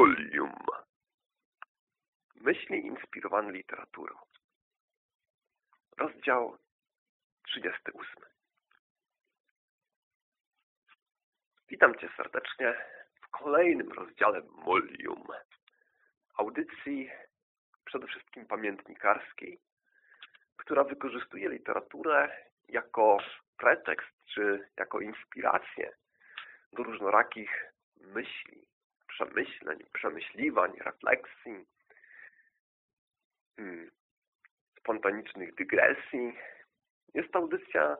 Mulium. Myśli inspirowane literaturą. Rozdział 38. Witam Cię serdecznie w kolejnym rozdziale Mulium. Audycji przede wszystkim pamiętnikarskiej, która wykorzystuje literaturę jako pretekst czy jako inspirację do różnorakich myśli, przemyśleń, przemyśliwań, refleksji, hmm, spontanicznych dygresji. Jest to audycja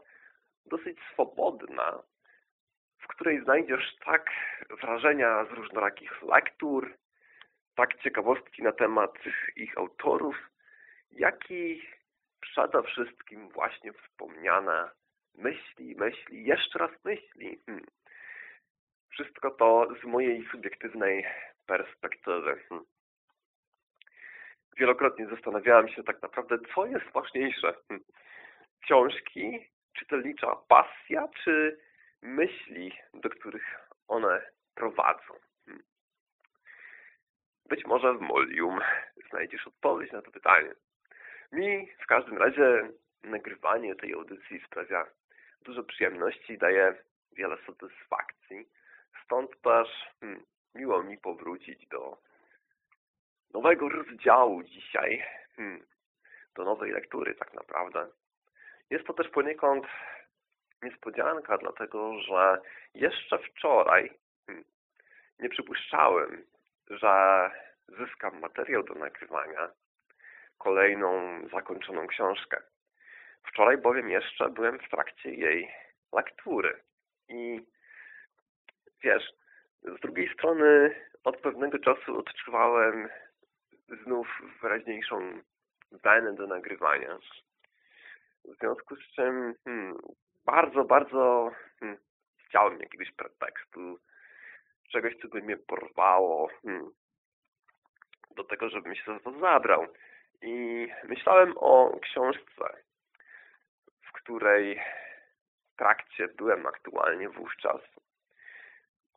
dosyć swobodna, w której znajdziesz tak wrażenia z różnorakich lektur, tak ciekawostki na temat ich autorów, jak i przede wszystkim właśnie wspomniane myśli, myśli, jeszcze raz myśli. Hmm. Wszystko to z mojej subiektywnej perspektywy. Hmm. Wielokrotnie zastanawiałam się tak naprawdę, co jest ważniejsze. Hmm. Książki, czytelnicza pasja, czy myśli, do których one prowadzą. Hmm. Być może w Molium znajdziesz odpowiedź na to pytanie. Mi w każdym razie nagrywanie tej audycji sprawia dużo przyjemności, daje wiele satysfakcji. Stąd też hmm, miło mi powrócić do nowego rozdziału dzisiaj, hmm, do nowej lektury tak naprawdę. Jest to też poniekąd niespodzianka, dlatego że jeszcze wczoraj hmm, nie przypuszczałem, że zyskam materiał do nagrywania, kolejną zakończoną książkę. Wczoraj bowiem jeszcze byłem w trakcie jej lektury i wiesz, z drugiej strony od pewnego czasu odczuwałem znów wyraźniejszą wenę do nagrywania. W związku z czym hmm, bardzo, bardzo hmm, chciałem jakiegoś pretekstu, czegoś, co by mnie porwało hmm, do tego, żebym się za to zabrał. I myślałem o książce, w której trakcie byłem aktualnie wówczas.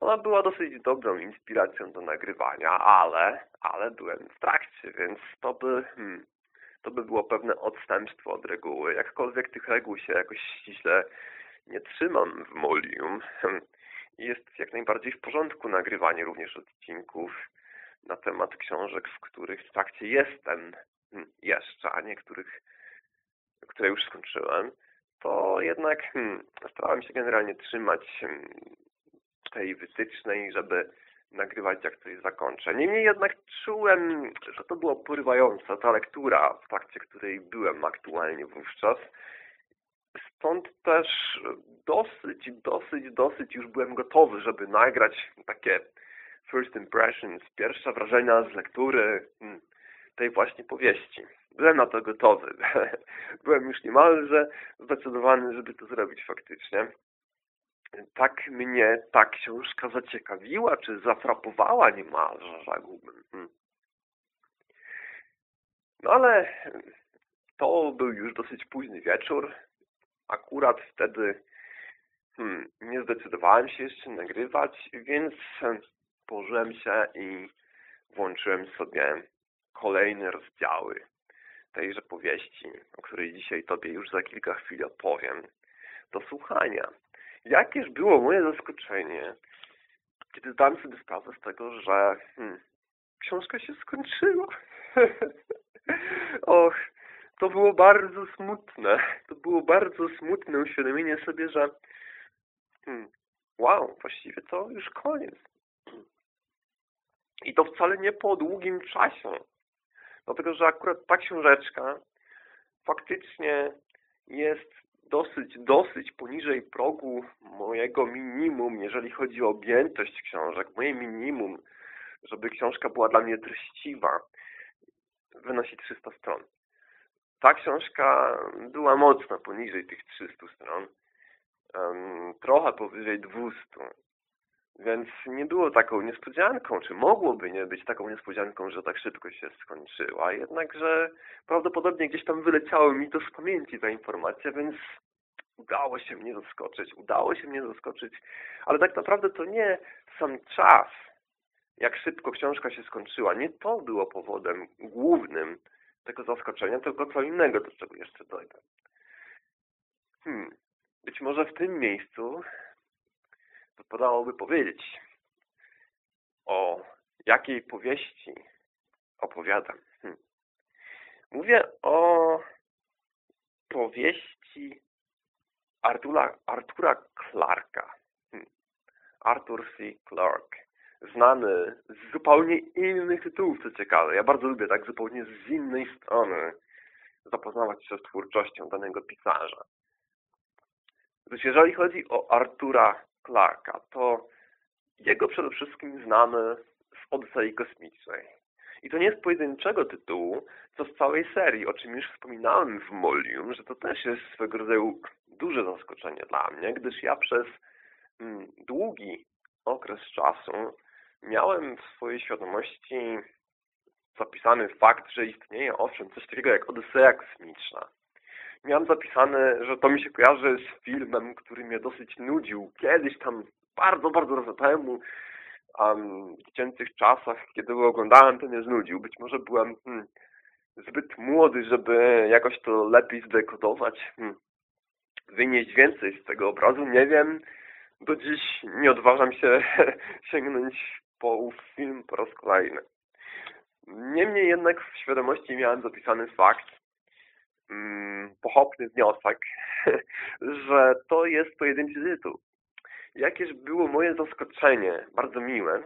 Ona była dosyć dobrą inspiracją do nagrywania, ale, ale byłem w trakcie, więc to by, hmm, to by było pewne odstępstwo od reguły. Jakkolwiek tych reguł się jakoś ściśle nie trzymam w Molium. Hmm, jest jak najbardziej w porządku nagrywanie również odcinków na temat książek, w których w trakcie jestem hmm, jeszcze, a niektórych, które już skończyłem, to jednak hmm, starałem się generalnie trzymać hmm, tej wytycznej, żeby nagrywać jak coś zakończę. Niemniej jednak czułem, że to była porywająca ta lektura, w trakcie której byłem aktualnie wówczas. Stąd też dosyć, dosyć, dosyć już byłem gotowy, żeby nagrać takie first impressions, pierwsze wrażenia z lektury hmm, tej właśnie powieści. Byłem na to gotowy. Byłem już niemalże zdecydowany, żeby to zrobić faktycznie. Tak mnie ta książka zaciekawiła, czy zafrapowała niemalże, rzekłbym. Hmm. No ale to był już dosyć późny wieczór. Akurat wtedy hmm, nie zdecydowałem się jeszcze nagrywać, więc położyłem się i włączyłem sobie kolejne rozdziały tejże powieści, o której dzisiaj Tobie już za kilka chwil opowiem, do słuchania. Jakież było moje zaskoczenie, kiedy zdałem sobie sprawę z tego, że hmm, książka się skończyła. Och, to było bardzo smutne. To było bardzo smutne uświadomienie sobie, że hmm, wow, właściwie to już koniec. I to wcale nie po długim czasie. Dlatego, że akurat ta książeczka faktycznie jest dosyć, dosyć poniżej progu mojego minimum, jeżeli chodzi o objętość książek. Moje minimum, żeby książka była dla mnie treściwa, wynosi 300 stron. Ta książka była mocno poniżej tych 300 stron. Trochę powyżej 200. Więc nie było taką niespodzianką, czy mogłoby nie być taką niespodzianką, że tak szybko się skończyła. Jednakże prawdopodobnie gdzieś tam wyleciało mi to z pamięci ta informacja, więc udało się mnie zaskoczyć. Udało się mnie zaskoczyć, ale tak naprawdę to nie sam czas jak szybko książka się skończyła. Nie to było powodem głównym tego zaskoczenia, tylko co innego, do czego jeszcze dojdę. Hmm. Być może w tym miejscu wypadałoby powiedzieć, o jakiej powieści opowiadam. Hmm. Mówię o powieści Artura, Artura Clarka. Hmm. Arthur C. Clarke. Znany z zupełnie innych tytułów, co ciekawe. Ja bardzo lubię tak zupełnie z innej strony zapoznawać się z twórczością danego pisarza. Więc jeżeli chodzi o Artura Clarka, to jego przede wszystkim znamy z Odysei Kosmicznej. I to nie z pojedynczego tytułu, co z całej serii, o czym już wspominałem w Molium, że to też jest swego rodzaju duże zaskoczenie dla mnie, gdyż ja przez mm, długi okres czasu miałem w swojej świadomości zapisany fakt, że istnieje owszem coś takiego jak Odyseja Kosmiczna. Miałem zapisane, że to mi się kojarzy z filmem, który mnie dosyć nudził. Kiedyś tam, bardzo, bardzo dawno temu, um, w dziecięcych czasach, kiedy go oglądałem, to mnie znudził. Być może byłem hmm, zbyt młody, żeby jakoś to lepiej zdekodować, hmm, wynieść więcej z tego obrazu. Nie wiem, do dziś nie odważam się sięgnąć po film po raz kolejny. Niemniej jednak w świadomości miałem zapisany fakt, hmm, pochopny wniosek, że to jest pojedynczy tytuł. Jakież było moje zaskoczenie, bardzo miłe,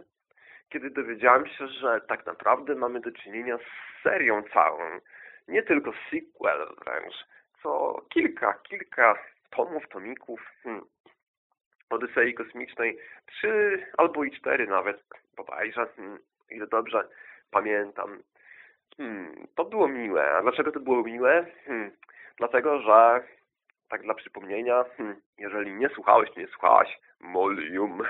kiedy dowiedziałem się, że tak naprawdę mamy do czynienia z serią całą. Nie tylko sequel wręcz, co kilka, kilka tomów, tomików hmm, Odysei Kosmicznej, trzy albo i cztery nawet, bodajże, hmm, ile dobrze pamiętam. Hmm, to było miłe. A dlaczego to było miłe? Hmm, dlatego, że tak dla przypomnienia, hmm, jeżeli nie słuchałeś, nie słuchałaś Molium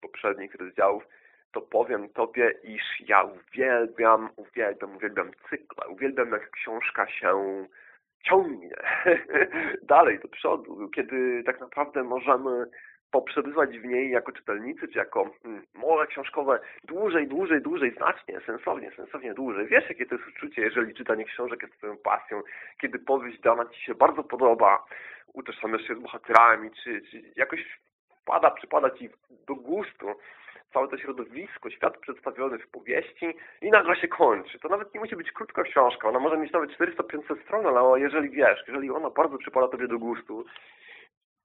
poprzednich rozdziałów, to powiem Tobie, iż ja uwielbiam, uwielbiam, uwielbiam cykle, uwielbiam jak książka się ciągnie dalej do przodu, kiedy tak naprawdę możemy poprzebywać w niej jako czytelnicy, czy jako hmm, mole książkowe dłużej, dłużej, dłużej, znacznie, sensownie, sensownie dłużej. Wiesz, jakie to jest uczucie, jeżeli czytanie książek jest twoją pasją, kiedy powieść dana ci się bardzo podoba, utożsamiasz się z bohaterami, czy, czy jakoś wpada, przypada ci do gustu całe to środowisko, świat przedstawiony w powieści i nagle się kończy. To nawet nie musi być krótka książka, ona może mieć nawet 400-500 stron, ale jeżeli wiesz, jeżeli ona bardzo przypada Tobie do gustu,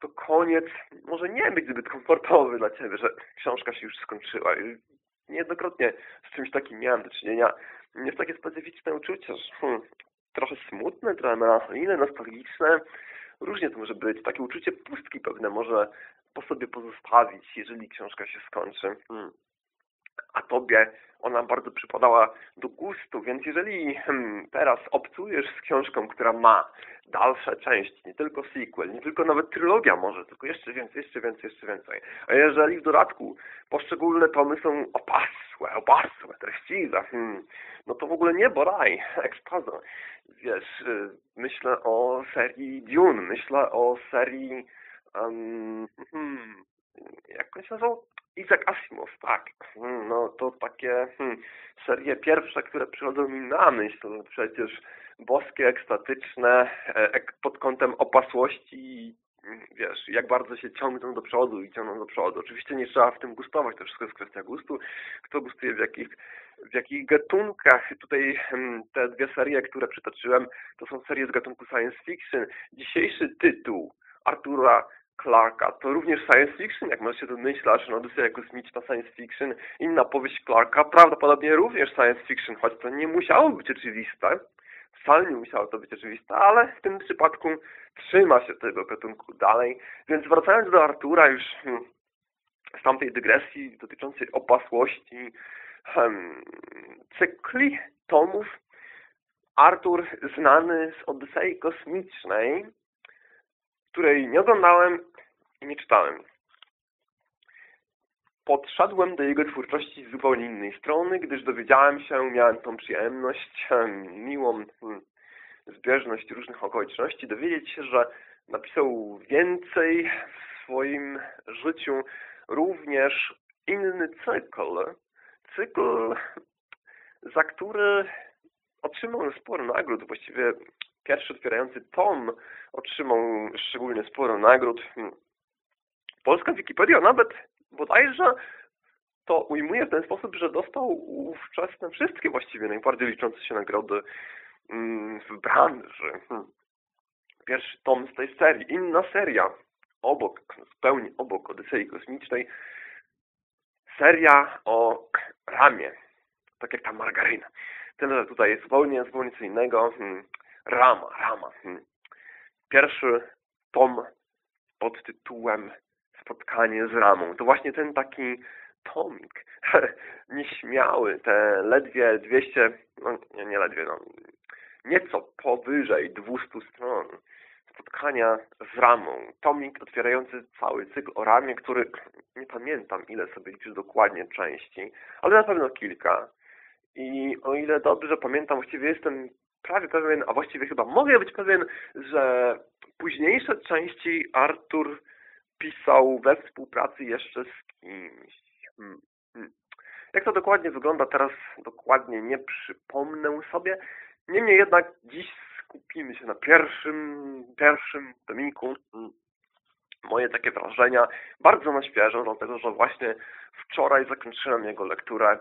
to koniec może nie być zbyt komfortowy dla Ciebie, że książka się już skończyła. Niejednokrotnie z czymś takim miałem do czynienia. Jest takie specyficzne uczucie, że hmm, trochę smutne, trochę melancholijne, nostalgiczne. Różnie to może być. Takie uczucie pustki pewne może po sobie pozostawić, jeżeli książka się skończy. Hmm. A Tobie ona bardzo przypadała do gustu, więc jeżeli hmm, teraz obcujesz z książką, która ma dalsze części, nie tylko sequel, nie tylko nawet trylogia może, tylko jeszcze więcej, jeszcze więcej, jeszcze więcej. A jeżeli w dodatku poszczególne tomy są opasłe, opasłe, treściwe, hmm, no to w ogóle niebo, raj, ekstaza. Wiesz, y, myślę o serii Dune, myślę o serii um, hmm, jak on się nazywał? Isaac Asimov, tak. Hmm, no to takie hmm, serie pierwsze, które przychodzą mi na myśl, to przecież boskie, ekstatyczne, e, pod kątem opasłości hmm, wiesz, jak bardzo się ciągną do przodu i ciągną do przodu. Oczywiście nie trzeba w tym gustować, to wszystko jest kwestia gustu. Kto gustuje w jakich, w jakich gatunkach. Tutaj te dwie serie, które przytoczyłem, to są serie z gatunku science fiction. Dzisiejszy tytuł Artura Clarka. To również science fiction, jak może się domyślasz, no Odyseja kosmiczna science fiction, inna powieść Clarka, prawdopodobnie również science fiction, choć to nie musiało być oczywiste. Wcale nie musiało to być oczywiste, ale w tym przypadku trzyma się tego gatunku dalej. Więc wracając do Artura już hmm, z tamtej dygresji dotyczącej opasłości hmm, cykli tomów, Artur znany z Odysei Kosmicznej, której nie oglądałem i nie czytałem. Podszedłem do jego twórczości z zupełnie innej strony, gdyż dowiedziałem się, miałem tą przyjemność, miłą zbieżność różnych okoliczności, dowiedzieć się, że napisał więcej w swoim życiu również inny cykl, cykl, za który otrzymał sporo nagród. Właściwie pierwszy otwierający tom otrzymał szczególnie sporo nagród. Polska Wikipedia nawet bodajże to ujmuje w ten sposób, że dostał ówczesne wszystkie właściwie najbardziej liczące się nagrody mm, w branży. Pierwszy tom z tej serii. Inna seria, obok, zupełnie obok Odysei Kosmicznej, seria o ramie, tak jak ta margaryna. Tyle, że tutaj jest zupełnie, zupełnie co innego. Rama, rama. Hmm. Pierwszy tom pod tytułem Spotkanie z ramą. To właśnie ten taki tomik nieśmiały, te ledwie 200, no nie, nie ledwie, no nieco powyżej 200 stron spotkania z ramą. Tomik otwierający cały cykl o ramie, który nie pamiętam ile sobie liczy dokładnie części, ale na pewno kilka. I o ile dobrze pamiętam, właściwie jestem prawie pewien, a właściwie chyba mogę być pewien, że późniejsze części Artur pisał we współpracy jeszcze z kimś. Hmm, hmm. Jak to dokładnie wygląda teraz, dokładnie nie przypomnę sobie. Niemniej jednak dziś skupimy się na pierwszym, pierwszym tomiku. Hmm. Moje takie wrażenia, bardzo na świeżo, dlatego że właśnie wczoraj zakończyłem jego lekturę.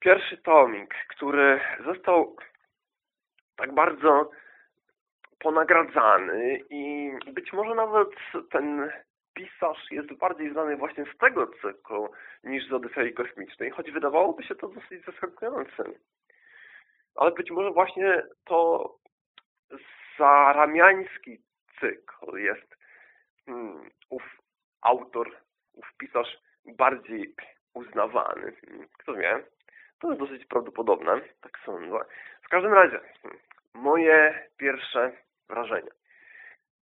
Pierwszy tomik, który został tak bardzo ponagradzany i być może nawet ten pisarz jest bardziej znany właśnie z tego cyklu niż z Odysei Kosmicznej, choć wydawałoby się to dosyć zaskakujące. Ale być może właśnie to zaramiański cykl jest hmm, ów autor, ów pisarz bardziej uznawany. Kto wie? To jest dosyć prawdopodobne, tak sądzę. W każdym razie, hmm, moje pierwsze wrażenia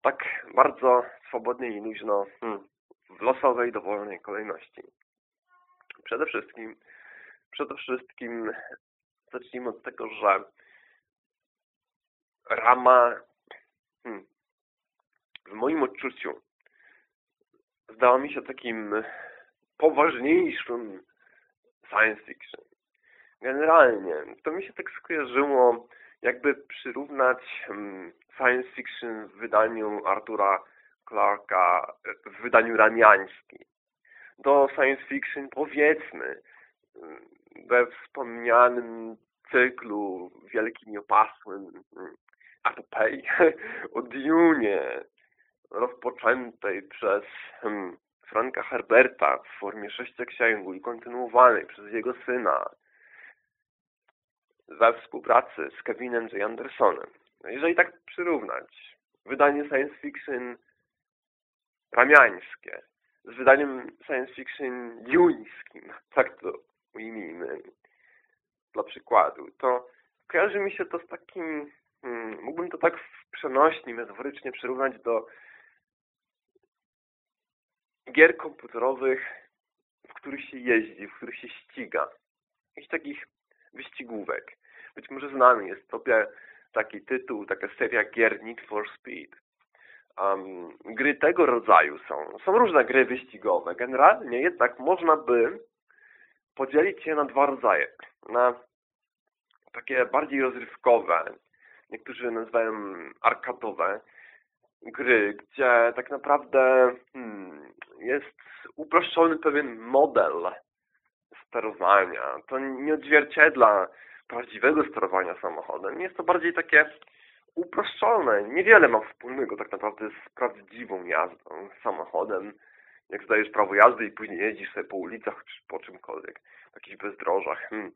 tak bardzo swobodnie i luźno hmm, w losowej, dowolnej kolejności. Przede wszystkim, przede wszystkim zacznijmy od tego, że rama hmm, w moim odczuciu zdała mi się takim poważniejszym science fiction. Generalnie to mi się tak skojarzyło jakby przyrównać hmm, science fiction w wydaniu Artura Clarka, w wydaniu ramiańskim. Do science fiction powiedzmy hmm, we wspomnianym cyklu wielkim i opasłym epopei hmm, o Dune rozpoczętej przez Franka Herberta w formie sześcioksięgu i kontynuowanej przez jego syna we współpracy z Kevinem J. Andersonem. No jeżeli tak przyrównać wydanie science fiction ramiańskie z wydaniem science fiction juńskim, tak to ujmijmy dla przykładu, to kojarzy mi się to z takim, hmm, mógłbym to tak w przenośni, metaforycznie przyrównać do gier komputerowych, w których się jeździ, w których się ściga. Jakichś takich wyścigówek. Być może znany jest Tobie taki tytuł, taka seria gier Need for Speed. Um, gry tego rodzaju są. Są różne gry wyścigowe. Generalnie jednak można by podzielić je na dwa rodzaje. Na takie bardziej rozrywkowe, niektórzy nazywają arkadowe gry, gdzie tak naprawdę hmm, jest uproszczony pewien model sterowania. To nie odzwierciedla prawdziwego sterowania samochodem. Jest to bardziej takie uproszczone. Niewiele ma wspólnego tak naprawdę z prawdziwą jazdą samochodem. Jak zdajesz prawo jazdy i później jeździsz sobie po ulicach czy po czymkolwiek, w jakichś bezdrożach. Hmm.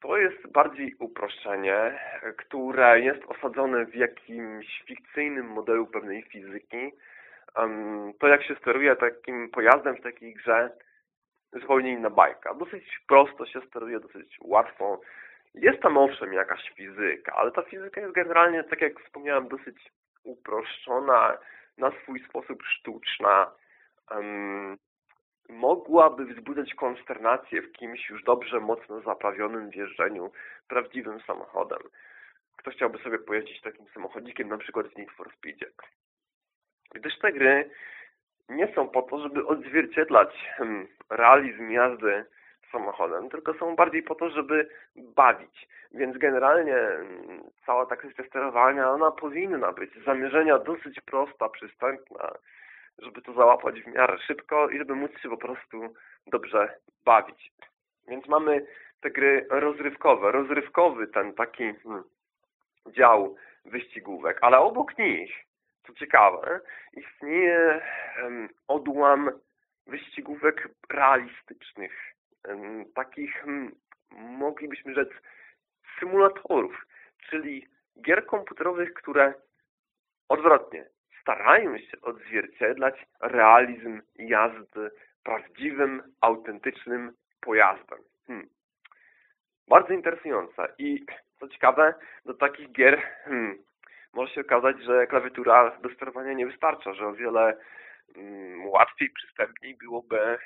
To jest bardziej uproszczenie, które jest osadzone w jakimś fikcyjnym modelu pewnej fizyki. To jak się steruje takim pojazdem w takiej grze zupełnie inna bajka. Dosyć prosto się steruje, dosyć łatwo. Jest tam owszem jakaś fizyka, ale ta fizyka jest generalnie, tak jak wspomniałem, dosyć uproszczona, na swój sposób sztuczna. Um, mogłaby wzbudzać konsternację w kimś już dobrze mocno zaprawionym w jeżdżeniu prawdziwym samochodem. Kto chciałby sobie pojeździć takim samochodzikiem, na przykład w Need for Speedzie. Gdyż te gry nie są po to, żeby odzwierciedlać hmm, realizm jazdy samochodem, tylko są bardziej po to, żeby bawić. Więc generalnie mm, cała ta kwestia sterowania, ona powinna być zamierzenia dosyć prosta, przystępna, żeby to załapać w miarę szybko i żeby móc się po prostu dobrze bawić. Więc mamy te gry rozrywkowe. Rozrywkowy ten taki hmm, dział wyścigówek, ale obok nich, co ciekawe, istnieje odłam wyścigówek realistycznych, takich, moglibyśmy rzec, symulatorów, czyli gier komputerowych, które odwrotnie starają się odzwierciedlać realizm jazdy prawdziwym, autentycznym pojazdem. Hmm. Bardzo interesujące i co ciekawe, do takich gier hmm, może się okazać, że klawiatura do sterowania nie wystarcza, że o wiele hmm, łatwiej, przystępniej byłoby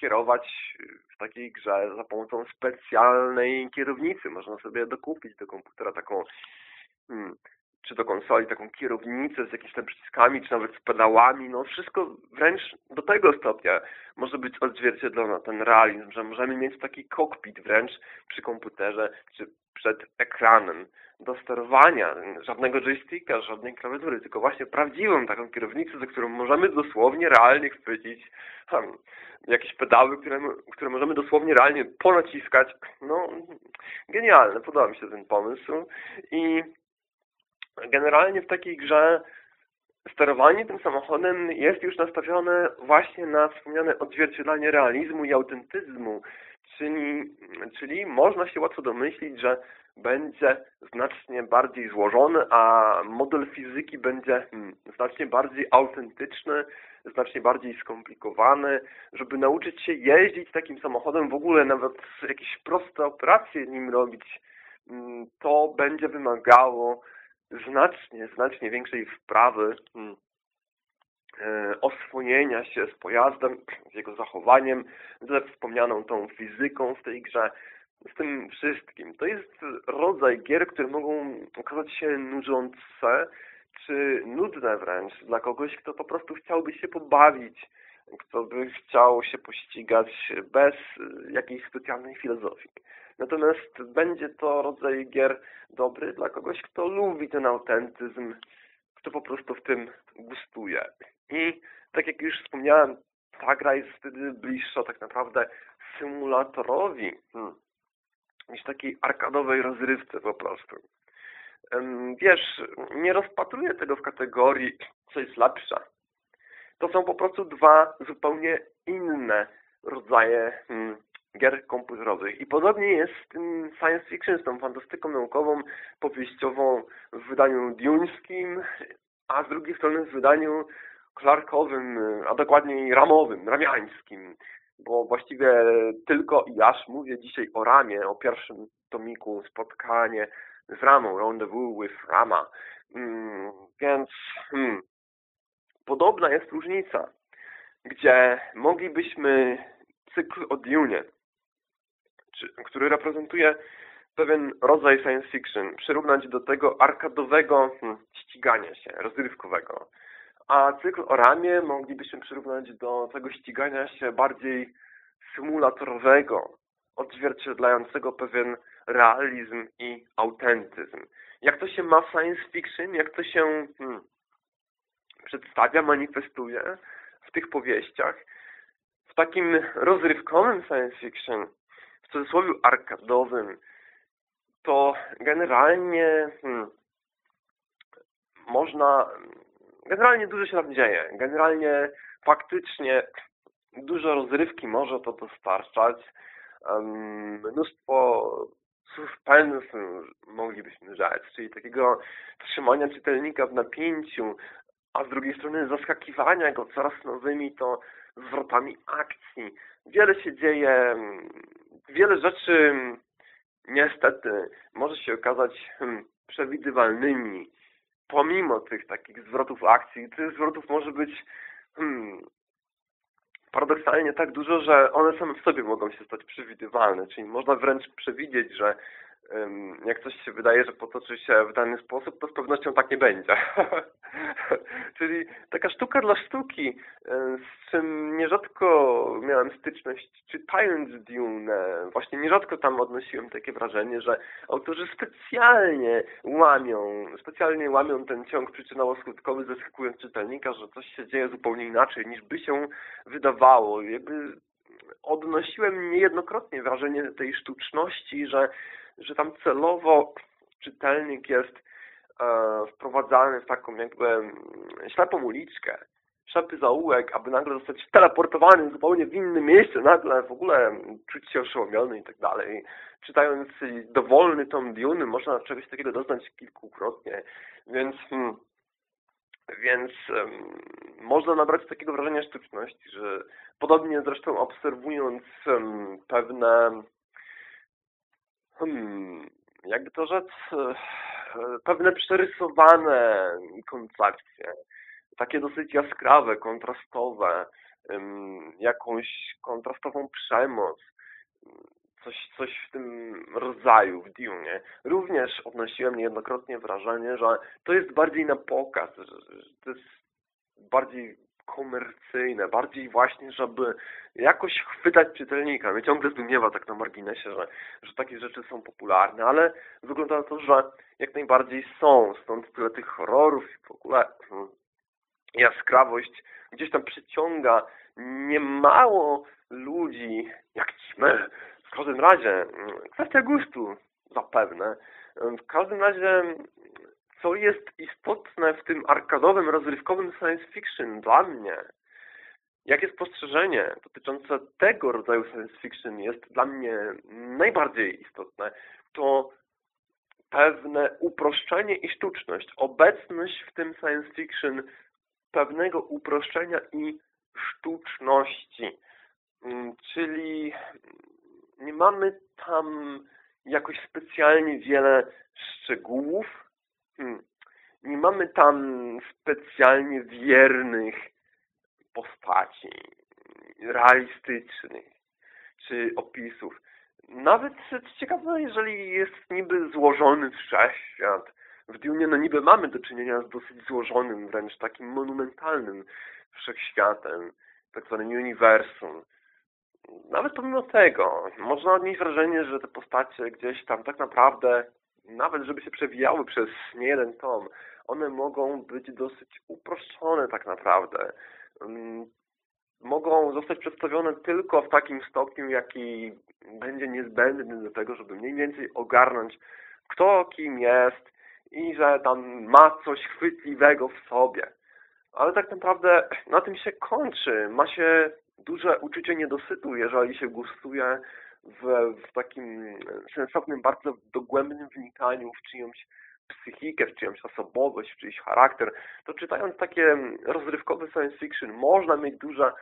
kierować w takiej grze za pomocą specjalnej kierownicy. Można sobie dokupić do komputera taką hmm, czy do konsoli, taką kierownicę z jakimiś tam przyciskami, czy nawet z pedałami, no wszystko wręcz do tego stopnia może być odzwierciedlone, ten realizm, że możemy mieć taki kokpit wręcz przy komputerze, czy przed ekranem do sterowania, żadnego joysticka, żadnej klawiatury, tylko właśnie prawdziwą taką kierownicę, za którą możemy dosłownie realnie chwycić tam, jakieś pedały, które, które możemy dosłownie realnie ponaciskać. No, genialne, podoba mi się ten pomysł i generalnie w takiej grze sterowanie tym samochodem jest już nastawione właśnie na wspomniane odzwierciedlanie realizmu i autentyzmu, czyli, czyli można się łatwo domyślić, że będzie znacznie bardziej złożony, a model fizyki będzie hmm, znacznie bardziej autentyczny, znacznie bardziej skomplikowany. Żeby nauczyć się jeździć takim samochodem, w ogóle nawet jakieś proste operacje nim robić, hmm, to będzie wymagało znacznie, znacznie większej wprawy hmm, e, oswojenia się z pojazdem, z jego zachowaniem, ze wspomnianą tą fizyką w tej grze, z tym wszystkim. To jest rodzaj gier, które mogą okazać się nużące, czy nudne wręcz dla kogoś, kto po prostu chciałby się pobawić, kto by chciał się pościgać bez jakiejś specjalnej filozofii. Natomiast będzie to rodzaj gier dobry dla kogoś, kto lubi ten autentyzm, kto po prostu w tym gustuje. I tak jak już wspomniałem, ta gra jest wtedy bliższa tak naprawdę symulatorowi hmm, niż takiej arkadowej rozrywce po prostu. Wiesz, nie rozpatruję tego w kategorii, co jest lepsze. To są po prostu dwa zupełnie inne rodzaje hmm, gier komputerowych. I podobnie jest z tym science fiction, z tą fantastyką naukową, powieściową w wydaniu duńskim, a z drugiej strony w wydaniu Clarkowym, a dokładniej ramowym, ramiańskim. Bo właściwie tylko i aż mówię dzisiaj o ramie, o pierwszym tomiku spotkanie z ramą, Rendezvous with Rama. Mm, więc hmm, podobna jest różnica, gdzie moglibyśmy cykl o Dune który reprezentuje pewien rodzaj science fiction, przyrównać do tego arkadowego hmm, ścigania się, rozrywkowego. A cykl o ramie moglibyśmy przyrównać do tego ścigania się bardziej symulatorowego, odzwierciedlającego pewien realizm i autentyzm. Jak to się ma w science fiction, jak to się hmm, przedstawia, manifestuje w tych powieściach, w takim rozrywkowym science fiction w cudzysłowie arkadowym, to generalnie hmm, można, generalnie dużo się tam dzieje. Generalnie faktycznie dużo rozrywki może to dostarczać. Um, mnóstwo suspensu moglibyśmy rzec, czyli takiego trzymania czytelnika w napięciu, a z drugiej strony zaskakiwania go coraz nowymi to zwrotami akcji. Wiele się dzieje, wiele rzeczy niestety może się okazać hmm, przewidywalnymi pomimo tych takich zwrotów akcji. Tych zwrotów może być hmm, paradoksalnie tak dużo, że one same w sobie mogą się stać przewidywalne, czyli można wręcz przewidzieć, że jak coś się wydaje, że potoczy się w dany sposób, to z pewnością tak nie będzie. Czyli taka sztuka dla sztuki, z czym nierzadko miałem styczność czytając Dune. Właśnie nierzadko tam odnosiłem takie wrażenie, że autorzy specjalnie łamią, specjalnie łamią ten ciąg przyczynowo-skutkowy, zaskakując czytelnika, że coś się dzieje zupełnie inaczej niż by się wydawało. Jakby odnosiłem niejednokrotnie wrażenie tej sztuczności, że że tam celowo czytelnik jest e, wprowadzany w taką jakby mm, ślepą uliczkę, ślepy zaułek, aby nagle zostać teleportowany zupełnie w inne miejsce, nagle w ogóle czuć się oszołomiony i tak dalej. Czytając dowolny tom Dune można czegoś takiego doznać kilkukrotnie, więc hmm, więc um, można nabrać takiego wrażenia sztuczności, że podobnie zresztą obserwując um, pewne hmm, jakby to rzec, e, pewne przerysowane koncepcje, takie dosyć jaskrawe, kontrastowe, jakąś kontrastową przemoc, coś, coś w tym rodzaju w Dune. Również odnosiłem niejednokrotnie wrażenie, że to jest bardziej na pokaz, że, to jest bardziej komercyjne, bardziej właśnie, żeby jakoś chwytać czytelnika. Mnie ciągle zdumiewa tak na marginesie, że, że takie rzeczy są popularne, ale wygląda na to, że jak najbardziej są. Stąd tyle tych horrorów i w ogóle hmm, jaskrawość gdzieś tam przyciąga niemało ludzi, jak my. W każdym razie, hmm, kwestia gustu zapewne. W każdym razie co jest istotne w tym arkadowym, rozrywkowym science fiction dla mnie, jakie spostrzeżenie dotyczące tego rodzaju science fiction jest dla mnie najbardziej istotne, to pewne uproszczenie i sztuczność, obecność w tym science fiction pewnego uproszczenia i sztuczności. Mm, czyli nie mamy tam jakoś specjalnie wiele szczegółów. Nie mamy tam specjalnie wiernych postaci, realistycznych, czy opisów. Nawet ciekawe, jeżeli jest niby złożony wszechświat, w Dune no niby mamy do czynienia z dosyć złożonym, wręcz takim monumentalnym wszechświatem, tak zwanym uniwersum. Nawet pomimo tego, można odnieść wrażenie, że te postacie gdzieś tam tak naprawdę nawet żeby się przewijały przez nie jeden tom, one mogą być dosyć uproszczone tak naprawdę. Mm, mogą zostać przedstawione tylko w takim stopniu, jaki będzie niezbędny do tego, żeby mniej więcej ogarnąć, kto kim jest i że tam ma coś chwytliwego w sobie. Ale tak naprawdę na tym się kończy. Ma się duże uczucie niedosytu, jeżeli się gustuje w, w takim sensownym, bardzo dogłębnym wnikaniu w czyjąś psychikę, w czyjąś osobowość, w czyjś charakter, to czytając takie rozrywkowe science fiction można mieć duże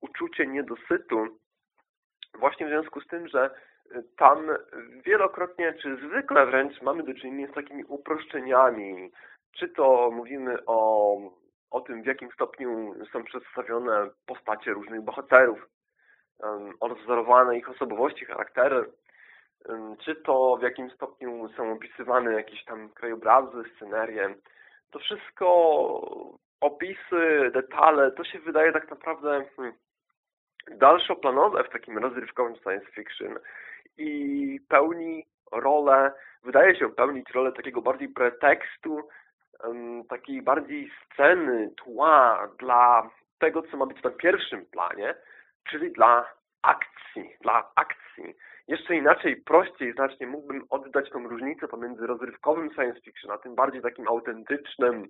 uczucie niedosytu właśnie w związku z tym, że tam wielokrotnie, czy zwykle wręcz mamy do czynienia z takimi uproszczeniami. Czy to mówimy o, o tym, w jakim stopniu są przedstawione postacie różnych bohaterów, odwzorowane ich osobowości, charaktery, czy to w jakim stopniu są opisywane jakieś tam krajobrazy, scenerie. To wszystko, opisy, detale, to się wydaje tak naprawdę hmm, dalszoplanowe w takim rozrywkowym science fiction i pełni rolę, wydaje się pełnić rolę takiego bardziej pretekstu, takiej bardziej sceny, tła dla tego, co ma być na pierwszym planie, czyli dla akcji, dla akcji. Jeszcze inaczej, prościej znacznie mógłbym oddać tą różnicę pomiędzy rozrywkowym science fiction, a tym bardziej takim autentycznym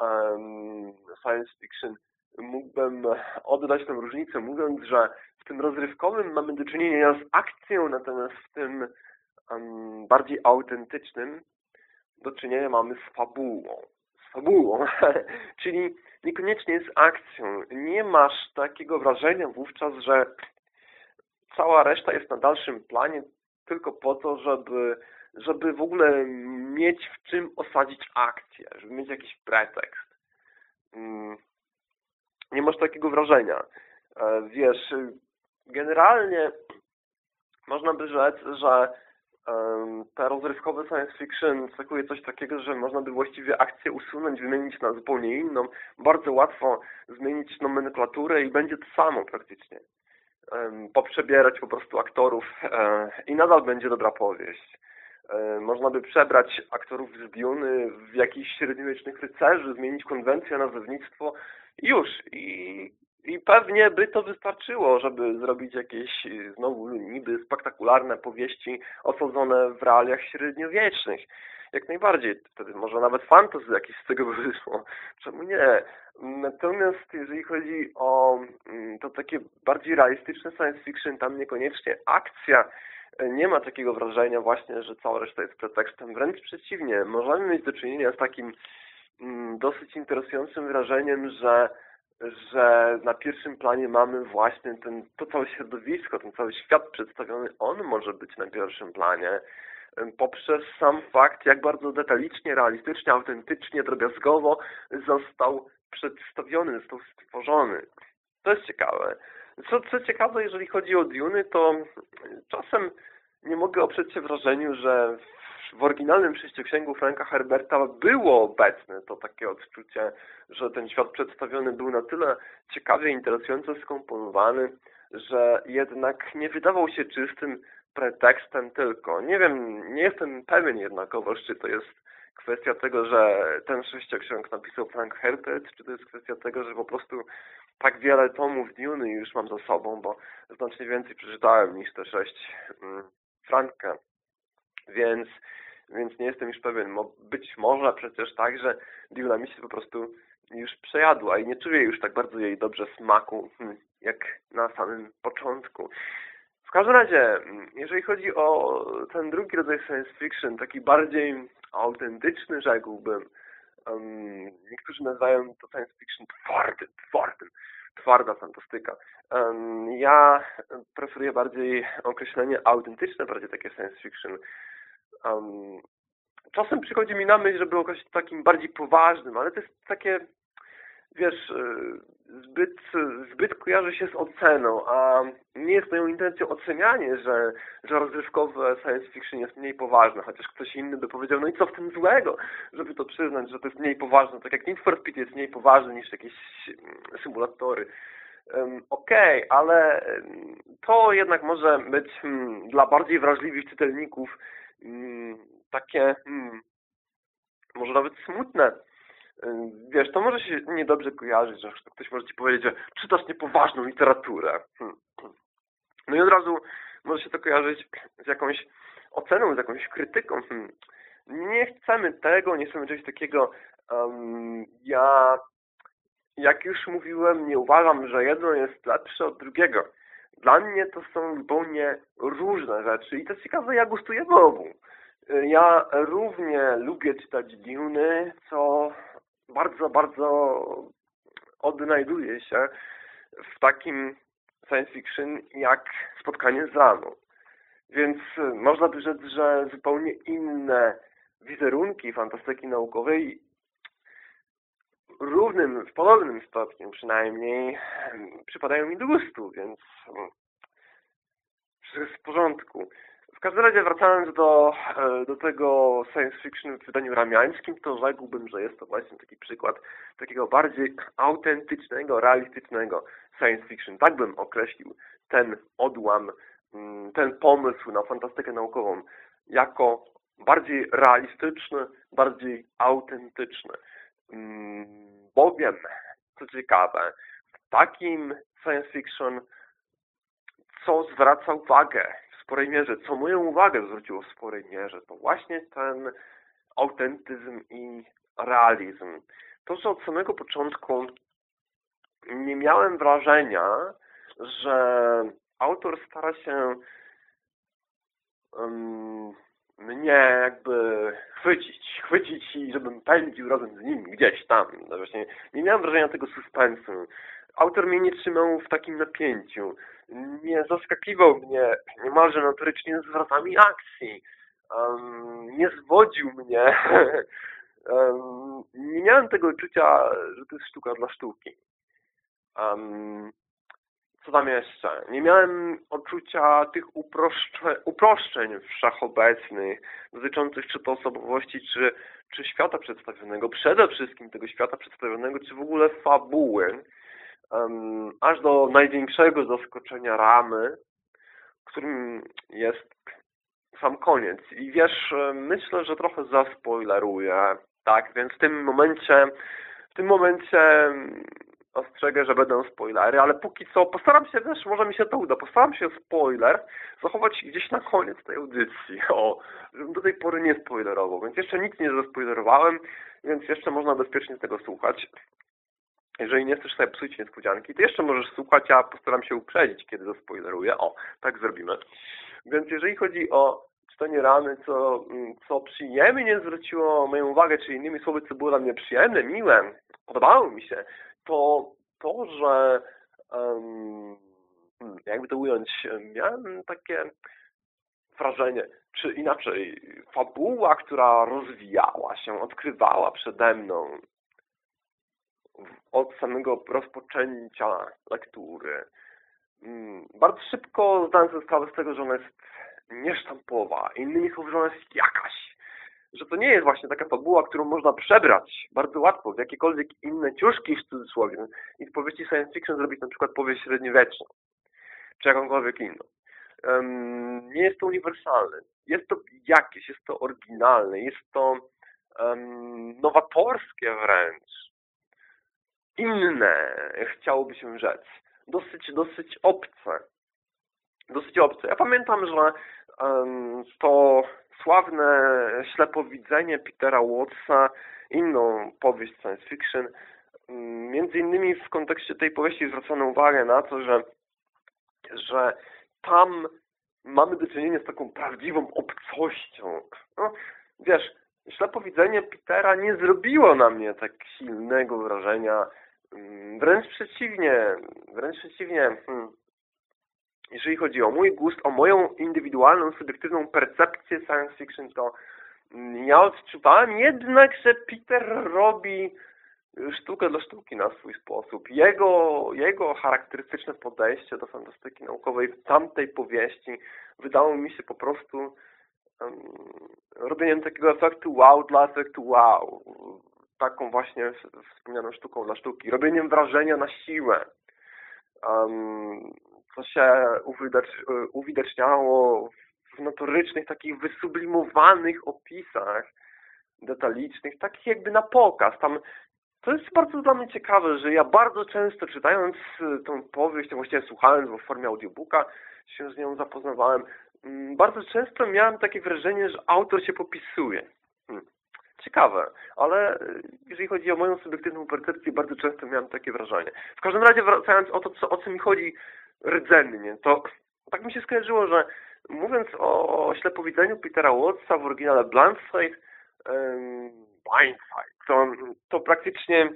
um, science fiction. Mógłbym oddać tę różnicę, mówiąc, że w tym rozrywkowym mamy do czynienia z akcją, natomiast w tym um, bardziej autentycznym do czynienia mamy z fabułą. Z fabułą, czyli niekoniecznie z akcją. Nie masz takiego wrażenia wówczas, że cała reszta jest na dalszym planie tylko po to, żeby, żeby w ogóle mieć w czym osadzić akcję, żeby mieć jakiś pretekst. Mm. Nie masz takiego wrażenia. E, wiesz, generalnie można by rzec, że te rozrywkowe science fiction cechuje coś takiego, że można by właściwie akcję usunąć, wymienić na zupełnie inną. Bardzo łatwo zmienić nomenklaturę i będzie to samo praktycznie. Poprzebierać po prostu aktorów e, i nadal będzie dobra powieść. E, można by przebrać aktorów z Dune w jakichś średniowiecznych rycerzy, zmienić konwencję, nazewnictwo i już. I i pewnie by to wystarczyło, żeby zrobić jakieś znowu niby spektakularne powieści osadzone w realiach średniowiecznych. Jak najbardziej. Wtedy może nawet fantasy jakieś z tego by wyszło. Czemu nie? Natomiast jeżeli chodzi o mm, to takie bardziej realistyczne science fiction, tam niekoniecznie akcja nie ma takiego wrażenia właśnie, że cała reszta jest pretekstem. Wręcz przeciwnie. Możemy mieć do czynienia z takim mm, dosyć interesującym wrażeniem, że że na pierwszym planie mamy właśnie ten, to całe środowisko, ten cały świat przedstawiony, on może być na pierwszym planie poprzez sam fakt, jak bardzo detalicznie, realistycznie, autentycznie, drobiazgowo został przedstawiony, został stworzony. To jest ciekawe. Co, co ciekawe, jeżeli chodzi o Dune, to czasem nie mogę oprzeć się wrażeniu, że w oryginalnym sześcioksięgu Franka Herberta było obecne to takie odczucie, że ten świat przedstawiony był na tyle ciekawie interesująco skomponowany, że jednak nie wydawał się czystym pretekstem tylko. Nie wiem, nie jestem pewien jednakowoż, czy to jest kwestia tego, że ten sześcioksiąg napisał Frank Herbert, czy to jest kwestia tego, że po prostu tak wiele tomów Dune już mam za sobą, bo znacznie więcej przeczytałem niż te sześć mm, Franka. Więc więc nie jestem już pewien. Być może przecież tak, że Duna mi się po prostu już przejadła i nie czuję już tak bardzo jej dobrze smaku, hmm, jak na samym początku. W każdym razie, hmm, jeżeli chodzi o ten drugi rodzaj science fiction, taki bardziej autentyczny, rzekłbym, um, niektórzy nazywają to science fiction twardym, twardym, twarda fantastyka. Um, ja preferuję bardziej określenie autentyczne, bardziej takie science fiction, Um, czasem przychodzi mi na myśl, żeby określić takim bardziej poważnym, ale to jest takie, wiesz, e, zbyt, zbyt kojarzy się z oceną, a nie jest moją intencją ocenianie, że, że rozrywkowe science fiction jest mniej poważne, chociaż ktoś inny by powiedział, no i co w tym złego, żeby to przyznać, że to jest mniej poważne, tak jak Need for Speed jest mniej poważny niż jakieś mm, symulatory. Okej, okay, ale to jednak może być hmm, dla bardziej wrażliwych czytelników takie hmm, może nawet smutne. Wiesz, to może się niedobrze kojarzyć, że ktoś może Ci powiedzieć, że czytasz niepoważną literaturę. Hmm. No i od razu może się to kojarzyć z jakąś oceną, z jakąś krytyką. Hmm. Nie chcemy tego, nie chcemy czegoś takiego. Ja, jak już mówiłem, nie uważam, że jedno jest lepsze od drugiego. Dla mnie to są zupełnie różne rzeczy i to jest ciekawe, ja gustuję w obu. Ja równie lubię czytać Dune, co bardzo, bardzo odnajduje się w takim science fiction jak spotkanie z rano. Więc można by rzec, że zupełnie inne wizerunki fantastyki naukowej równym, w podobnym stopniu przynajmniej przypadają mi do gustu, więc w porządku. W każdym razie wracając do, e, do tego science fiction w wydaniu ramiańskim, to rzekłbym, że jest to właśnie taki przykład takiego bardziej autentycznego, realistycznego science fiction. Tak bym określił ten odłam, mm, ten pomysł na fantastykę naukową jako bardziej realistyczny, bardziej autentyczny. Mm, bowiem, co ciekawe, w takim science fiction, co zwraca uwagę w sporej mierze, co moją uwagę zwróciło w sporej mierze, to właśnie ten autentyzm i realizm. To, że od samego początku nie miałem wrażenia, że autor stara się um, mnie jakby chwycić, chwycić i żebym pędził razem z nim gdzieś tam. No właśnie nie miałem wrażenia tego suspensu. Autor mnie nie trzymał w takim napięciu. Nie zaskakiwał mnie niemalże notorycznie zwrotami akcji. Um, nie zwodził mnie. um, nie miałem tego uczucia, że to jest sztuka dla sztuki. Um, co tam jeszcze? Nie miałem odczucia tych uproszczeń, uproszczeń wszechobecnych, dotyczących czy to osobowości, czy, czy świata przedstawionego, przede wszystkim tego świata przedstawionego, czy w ogóle fabuły, um, aż do największego zaskoczenia ramy, którym jest sam koniec. I wiesz, myślę, że trochę zaspoileruję, tak, więc w tym momencie, w tym momencie ostrzegę, że będą spoilery, ale póki co postaram się, wiesz, może mi się to uda, postaram się spoiler zachować gdzieś na koniec tej audycji, o, żebym do tej pory nie spoilerował, więc jeszcze nic nie zaspoilerowałem, więc jeszcze można bezpiecznie tego słuchać. Jeżeli nie chcesz sobie psuć niespodzianki, to jeszcze możesz słuchać, a postaram się uprzedzić, kiedy zaspoileruję. O, tak zrobimy. Więc jeżeli chodzi o czytanie rany, co, co przyjemnie zwróciło moją uwagę, czy innymi słowy, co było dla mnie przyjemne, miłe, podobało mi się, to to, że um, jakby to ująć, miałem takie wrażenie, czy inaczej, fabuła, która rozwijała się, odkrywała przede mną od samego rozpoczęcia lektury. Mm, bardzo szybko zdałem sobie sprawę z tego, że ona jest niesztampowa. Innymi słowy, że ona jest jakaś że to nie jest właśnie taka fabuła, którą można przebrać bardzo łatwo w jakiekolwiek inne ciuszki w cudzysłowie i z powieści science fiction zrobić na przykład powieść średniowieczną, czy jakąkolwiek inną. Um, nie jest to uniwersalne. Jest to jakieś, jest to oryginalne, jest to um, nowatorskie wręcz. Inne, chciałoby się rzec. Dosyć, dosyć obce. Dosyć obce. Ja pamiętam, że um, to sławne ślepowidzenie Petera Wattsa, inną powieść science fiction. Między innymi w kontekście tej powieści zwracono uwagę na to, że, że tam mamy do czynienia z taką prawdziwą obcością. No, wiesz, ślepowidzenie Petera nie zrobiło na mnie tak silnego wrażenia. Mm, wręcz przeciwnie, wręcz przeciwnie. Hmm jeżeli chodzi o mój gust, o moją indywidualną, subiektywną percepcję science fiction, to mm, ja odczuwałem jednak, że Peter robi sztukę dla sztuki na swój sposób. Jego, jego charakterystyczne podejście do fantastyki naukowej w tamtej powieści wydało mi się po prostu um, robieniem takiego efektu wow dla efektu wow. Taką właśnie wspomnianą sztuką dla sztuki. Robieniem wrażenia na siłę. Um, co się uwidaczniało w notorycznych, takich wysublimowanych opisach detalicznych, takich jakby na pokaz. Tam to jest bardzo dla mnie ciekawe, że ja bardzo często czytając y, tą powieść, właściwie słuchając w formie audiobooka, się z nią zapoznawałem, mm, bardzo często miałem takie wrażenie, że autor się popisuje. Ciekawe, ale y, jeżeli chodzi o moją subiektywną percepcję, bardzo często miałem takie wrażenie. W każdym razie wracając o to, co, o co mi chodzi rdzennie. To tak mi się skojarzyło, że mówiąc o ślepowidzeniu Petera Wattsa w oryginale Blindsight, um, to, to praktycznie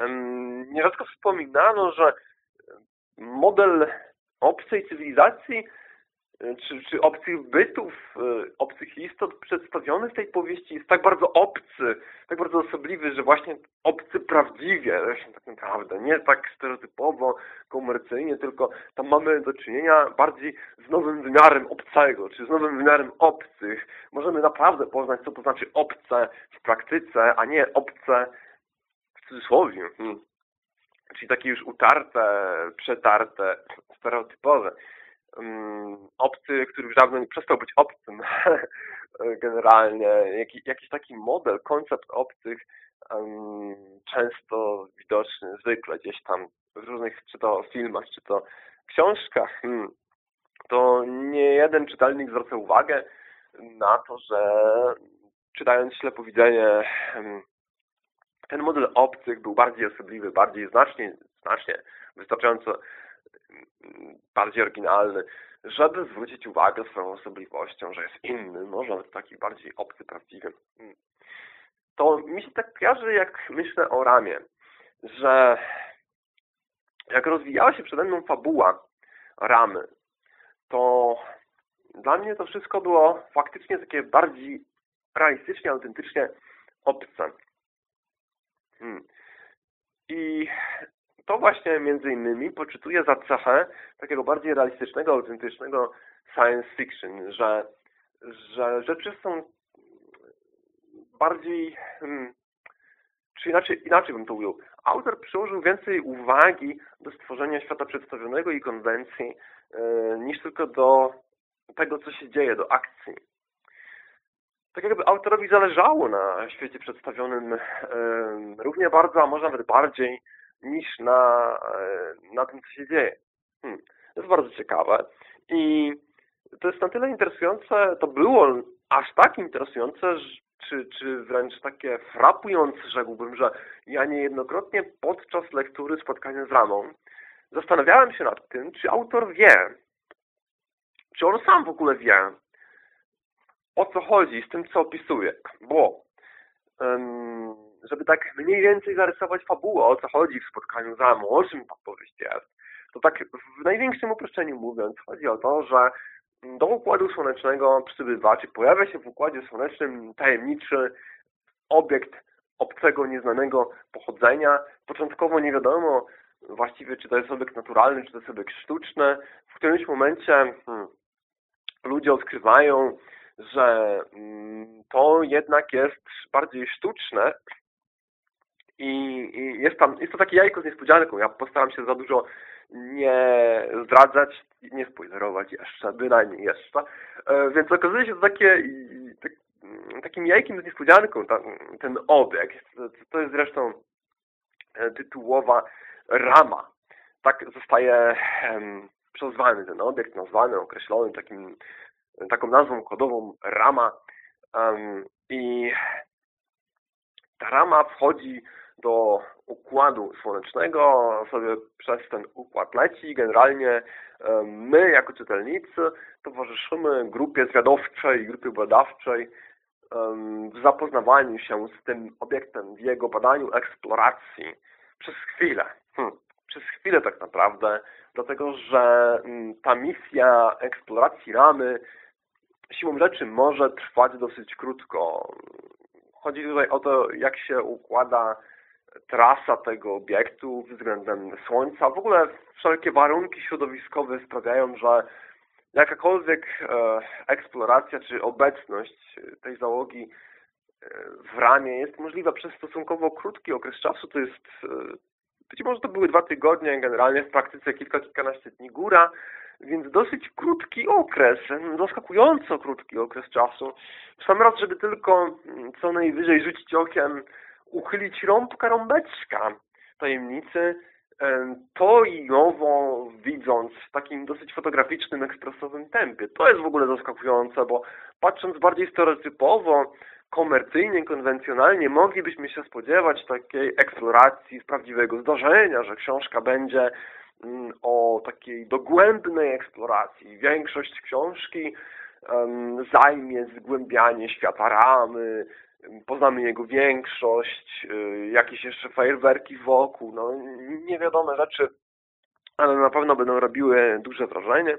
um, nierzadko wspominano, że model obcej cywilizacji czy, czy obcych bytów, e, obcych istot przedstawiony w tej powieści jest tak bardzo obcy, tak bardzo osobliwy, że właśnie obcy prawdziwie, zresztą tak naprawdę, nie tak stereotypowo, komercyjnie, tylko tam mamy do czynienia bardziej z nowym wymiarem obcego, czy z nowym wymiarem obcych. Możemy naprawdę poznać, co to znaczy obce w praktyce, a nie obce w cudzysłowie. Hmm. Czyli takie już utarte, przetarte, stereotypowe obcy, który już dawno nie przestał być obcym generalnie, Jaki, jakiś taki model, koncept obcych um, często widoczny, zwykle gdzieś tam w różnych, czy to filmach, czy to książkach, hmm, to nie jeden czytelnik zwraca uwagę na to, że czytając ślepowidzenie hmm, ten model obcych był bardziej osobliwy, bardziej znacznie, znacznie wystarczająco bardziej oryginalny, żeby zwrócić uwagę swoją osobliwością, że jest inny, może nawet taki bardziej obcy, prawdziwy. To mi się tak kojarzy, jak myślę o Ramie, że jak rozwijała się przede mną fabuła Ramy, to dla mnie to wszystko było faktycznie takie bardziej realistycznie, autentycznie obce. Hmm. I to właśnie między innymi poczytuję za cechę takiego bardziej realistycznego, autentycznego science fiction, że, że rzeczy są bardziej, hmm, czy inaczej, inaczej bym to ujął. Autor przyłożył więcej uwagi do stworzenia świata przedstawionego i konwencji yy, niż tylko do tego, co się dzieje, do akcji. Tak jakby autorowi zależało na świecie przedstawionym yy, równie bardzo, a może nawet bardziej niż na, yy, na tym, co się dzieje. Hmm. To jest bardzo ciekawe i to jest na tyle interesujące, to było aż tak interesujące, czy, czy wręcz takie frapujące, rzekłbym, że ja niejednokrotnie podczas lektury spotkania z Ramą zastanawiałem się nad tym, czy autor wie, czy on sam w ogóle wie, o co chodzi z tym, co opisuje. Bo um, żeby tak mniej więcej zarysować fabułę, o co chodzi w spotkaniu z Ramą, o czym powieść jest, to tak w największym uproszczeniu mówiąc, chodzi o to, że do Układu Słonecznego przybywa, czy pojawia się w Układzie Słonecznym tajemniczy obiekt obcego, nieznanego pochodzenia. Początkowo nie wiadomo właściwie, czy to jest obiekt naturalny, czy to jest obiekt sztuczny. W którymś momencie hmm, ludzie odkrywają, że hmm, to jednak jest bardziej sztuczne i, i jest, tam, jest to takie jajko z niespodzianką. Ja postaram się za dużo nie zdradzać, nie spoilerować jeszcze, bynajmniej jeszcze. E, więc okazuje się to takie, tak, takim jajkiem z niespodzianką, ten obiekt. To jest zresztą e, tytułowa rama. Tak zostaje przezwany ten obiekt, nazwany, określony takim, taką nazwą kodową rama. I ta rama wchodzi do układu słonecznego, sobie przez ten układ leci. Generalnie my, jako czytelnicy, towarzyszymy grupie zwiadowczej, grupie badawczej w zapoznawaniu się z tym obiektem, w jego badaniu, eksploracji przez chwilę. Hm, przez chwilę tak naprawdę, dlatego że mm, ta misja eksploracji ramy siłą rzeczy może trwać dosyć krótko. Chodzi tutaj o to, jak się układa trasa tego obiektu względem Słońca. W ogóle wszelkie warunki środowiskowe sprawiają, że jakakolwiek e, eksploracja czy obecność tej załogi e, w ramie jest możliwa przez stosunkowo krótki okres czasu. To jest, e, być może to były dwa tygodnie, generalnie w praktyce kilka, kilkanaście dni góra, więc dosyć krótki okres, zaskakująco krótki okres czasu. W sam raz, żeby tylko co najwyżej rzucić okiem uchylić rąbka rąbeczka tajemnicy, to i owo widząc w takim dosyć fotograficznym, ekspresowym tempie. To jest w ogóle zaskakujące, bo patrząc bardziej stereotypowo, komercyjnie, konwencjonalnie, moglibyśmy się spodziewać takiej eksploracji z prawdziwego zdarzenia, że książka będzie mm, o takiej dogłębnej eksploracji. Większość książki um, zajmie zgłębianie świata ramy, poznamy jego większość, y, jakieś jeszcze fajerwerki wokół, no niewiadome rzeczy, ale na pewno będą robiły duże wrażenie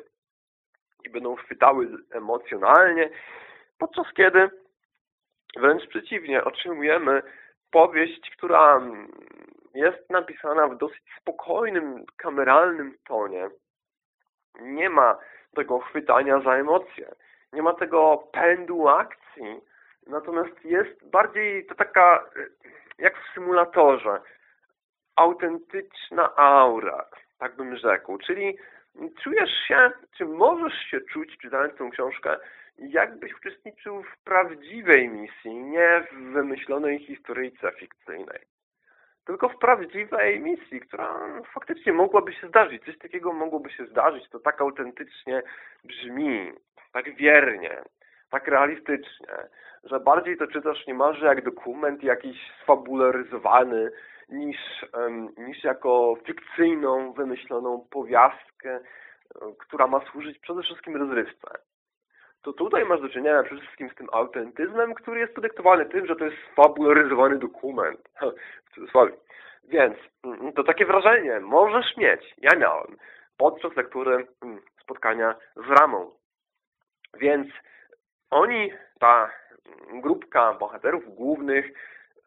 i będą chwytały emocjonalnie, podczas kiedy wręcz przeciwnie, otrzymujemy powieść, która jest napisana w dosyć spokojnym, kameralnym tonie. Nie ma tego chwytania za emocje, nie ma tego pędu akcji, Natomiast jest bardziej to taka, jak w symulatorze, autentyczna aura, tak bym rzekł. Czyli czujesz się, czy możesz się czuć, czytając tę książkę, jakbyś uczestniczył w prawdziwej misji, nie w wymyślonej historyjce fikcyjnej. Tylko w prawdziwej misji, która faktycznie mogłaby się zdarzyć. Coś takiego mogłoby się zdarzyć. To tak autentycznie brzmi, tak wiernie tak realistycznie, że bardziej to czytasz niemalże jak dokument jakiś sfabularyzowany niż, niż jako fikcyjną, wymyśloną powiastkę, która ma służyć przede wszystkim rozrywce. To tutaj masz do czynienia przede wszystkim z tym autentyzmem, który jest podyktowany tym, że to jest sfabularyzowany dokument. W cudzysłowie. Więc mm, to takie wrażenie możesz mieć, ja miałem, podczas lektury mm, spotkania z Ramą. Więc oni, ta grupka bohaterów głównych,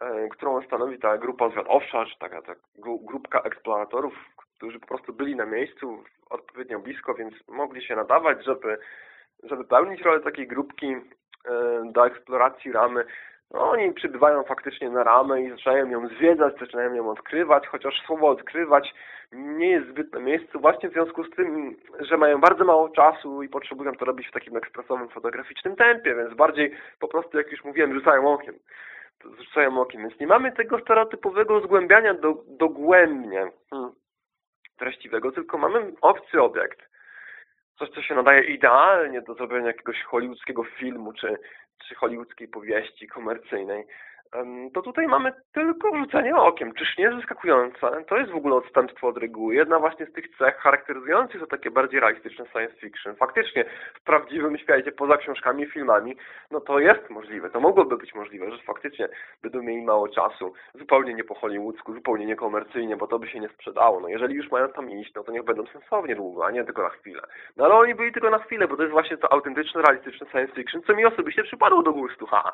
e, którą stanowi ta grupa zwiadowcza, czy taka ta grupka eksploratorów, którzy po prostu byli na miejscu odpowiednio blisko, więc mogli się nadawać, żeby, żeby pełnić rolę takiej grupki do eksploracji ramy. Oni przybywają faktycznie na ramę i zaczynają ją zwiedzać, zaczynają ją odkrywać, chociaż słowo odkrywać nie jest zbyt na miejscu, właśnie w związku z tym, że mają bardzo mało czasu i potrzebują to robić w takim ekspresowym, fotograficznym tempie, więc bardziej po prostu, jak już mówiłem, rzucają okiem. Rzucają okiem, więc nie mamy tego stereotypowego zgłębiania do, dogłębnie hmm, treściwego, tylko mamy obcy obiekt. Coś, co się nadaje idealnie do zrobienia jakiegoś hollywoodzkiego filmu, czy, czy hollywoodzkiej powieści komercyjnej to tutaj mamy tylko rzucenie okiem. Czyż nie zaskakujące? To jest w ogóle odstępstwo od reguły. Jedna właśnie z tych cech charakteryzujących to takie bardziej realistyczne science fiction. Faktycznie w prawdziwym świecie, poza książkami i filmami, no to jest możliwe. To mogłoby być możliwe, że faktycznie będą mieli mało czasu. Zupełnie nie po hollywoodzku, zupełnie niekomercyjnie, bo to by się nie sprzedało. No jeżeli już mają tam iść, no to niech będą sensownie długo, a nie tylko na chwilę. No ale oni byli tylko na chwilę, bo to jest właśnie to autentyczne, realistyczne science fiction, co mi osobiście przypadło do gustu, ha.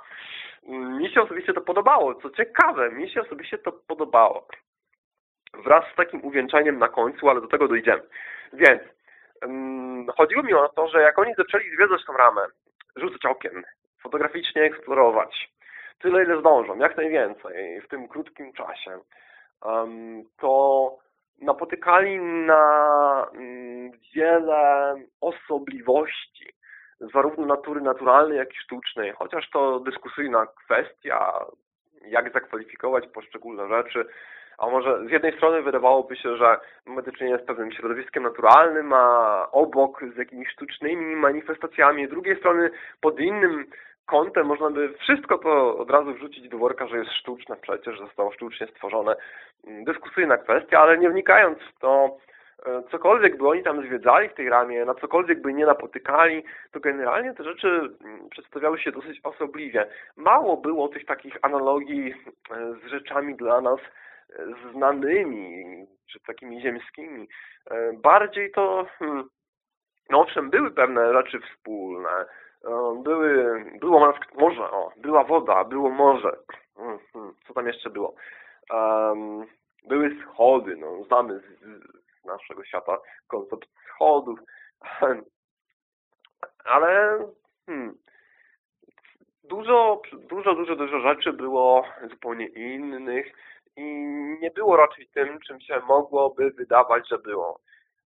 Mi się osobiście to podobało. Co ciekawe, mi się osobiście to podobało. Wraz z takim uwieńczeniem na końcu, ale do tego dojdziemy. Więc um, chodziło mi o to, że jak oni zaczęli zwiedzać tą ramę, rzucać okiem, fotograficznie eksplorować, tyle ile zdążą, jak najwięcej w tym krótkim czasie, um, to napotykali na um, wiele osobliwości zarówno natury naturalnej, jak i sztucznej, chociaż to dyskusyjna kwestia, jak zakwalifikować poszczególne rzeczy, a może z jednej strony wydawałoby się, że mamy do czynienia z pewnym środowiskiem naturalnym, a obok z jakimiś sztucznymi manifestacjami, z drugiej strony pod innym kątem można by wszystko to od razu wrzucić do worka, że jest sztuczne przecież, zostało sztucznie stworzone. Dyskusyjna kwestia, ale nie wnikając w to, cokolwiek by oni tam zwiedzali w tej ramie, na cokolwiek by nie napotykali, to generalnie te rzeczy mm, przedstawiały się dosyć osobliwie. Mało było tych takich analogii e, z rzeczami dla nas e, znanymi, czy takimi ziemskimi. Bardziej to, hmm, no owszem, były pewne rzeczy wspólne. Były, było morze, o, była woda, było morze. Hmm, co tam jeszcze było? były schody, no, znamy naszego świata koncept schodów. Ale hmm, dużo, dużo, dużo, dużo rzeczy było zupełnie innych i nie było raczej tym, czym się mogłoby wydawać, że było.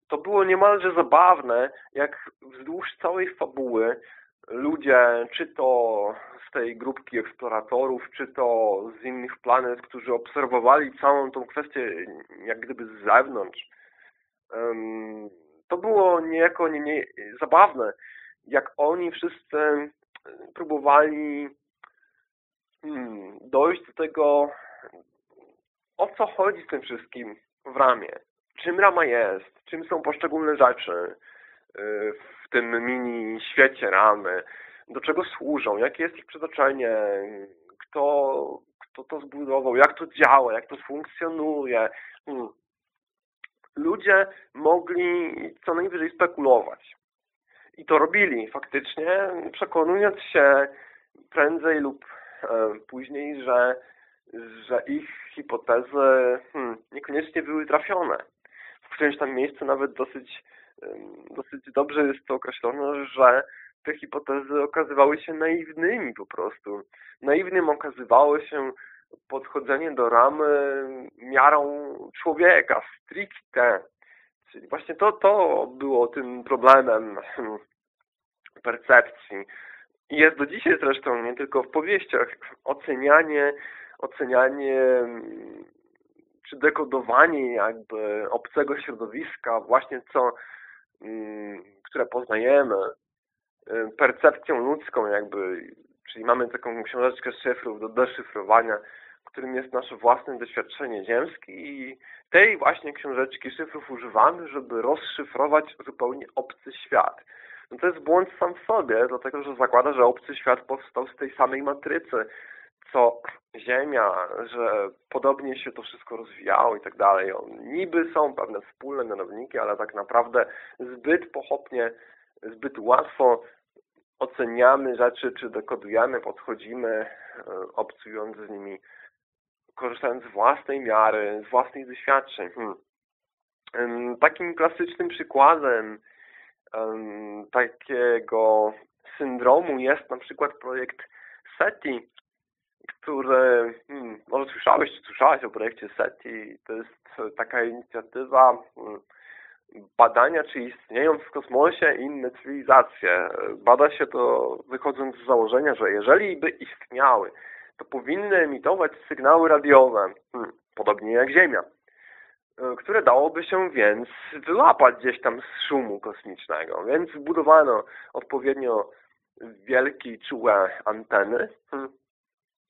To było niemalże zabawne, jak wzdłuż całej fabuły ludzie, czy to z tej grupki eksploratorów, czy to z innych planet, którzy obserwowali całą tą kwestię jak gdyby z zewnątrz, to było niejako nie, nie, zabawne, jak oni wszyscy próbowali hmm, dojść do tego, o co chodzi z tym wszystkim w ramie. Czym rama jest, czym są poszczególne rzeczy y, w tym mini świecie ramy, do czego służą, jakie jest ich przeznaczenie, kto, kto to zbudował, jak to działa, jak to funkcjonuje. Hmm ludzie mogli co najwyżej spekulować. I to robili faktycznie, przekonując się prędzej lub e, później, że, że ich hipotezy hmm, niekoniecznie były trafione. W którymś tam miejscu nawet dosyć, dosyć dobrze jest to określone, że te hipotezy okazywały się naiwnymi po prostu. Naiwnym okazywało się podchodzenie do ramy miarą człowieka, stricte. Czyli właśnie to, to było tym problemem percepcji. I jest do dzisiaj zresztą, nie tylko w powieściach, ocenianie, ocenianie hmm, czy dekodowanie jakby obcego środowiska, właśnie co, hmm, które poznajemy, percepcją ludzką jakby, czyli mamy taką książeczkę szyfrów do deszyfrowania, którym jest nasze własne doświadczenie ziemskie i tej właśnie książeczki szyfrów używamy, żeby rozszyfrować zupełnie obcy świat. No to jest błąd sam w sobie, dlatego że zakłada, że obcy świat powstał z tej samej matrycy, co Ziemia, że podobnie się to wszystko rozwijało i tak dalej. Niby są pewne wspólne mianowniki, ale tak naprawdę zbyt pochopnie, zbyt łatwo oceniamy rzeczy, czy dekodujemy, podchodzimy, e, obcując z nimi korzystając z własnej miary, z własnych doświadczeń. Hmm. Takim klasycznym przykładem um, takiego syndromu jest na przykład projekt SETI, który, hmm, może słyszałeś czy o projekcie SETI, to jest taka inicjatywa hmm, badania, czy istnieją w kosmosie inne cywilizacje. Bada się to wychodząc z założenia, że jeżeli by istniały, to powinny emitować sygnały radiowe, hmm, podobnie jak Ziemia, e, które dałoby się więc wyłapać gdzieś tam z szumu kosmicznego. Więc zbudowano odpowiednio wielkie, czułe anteny hmm,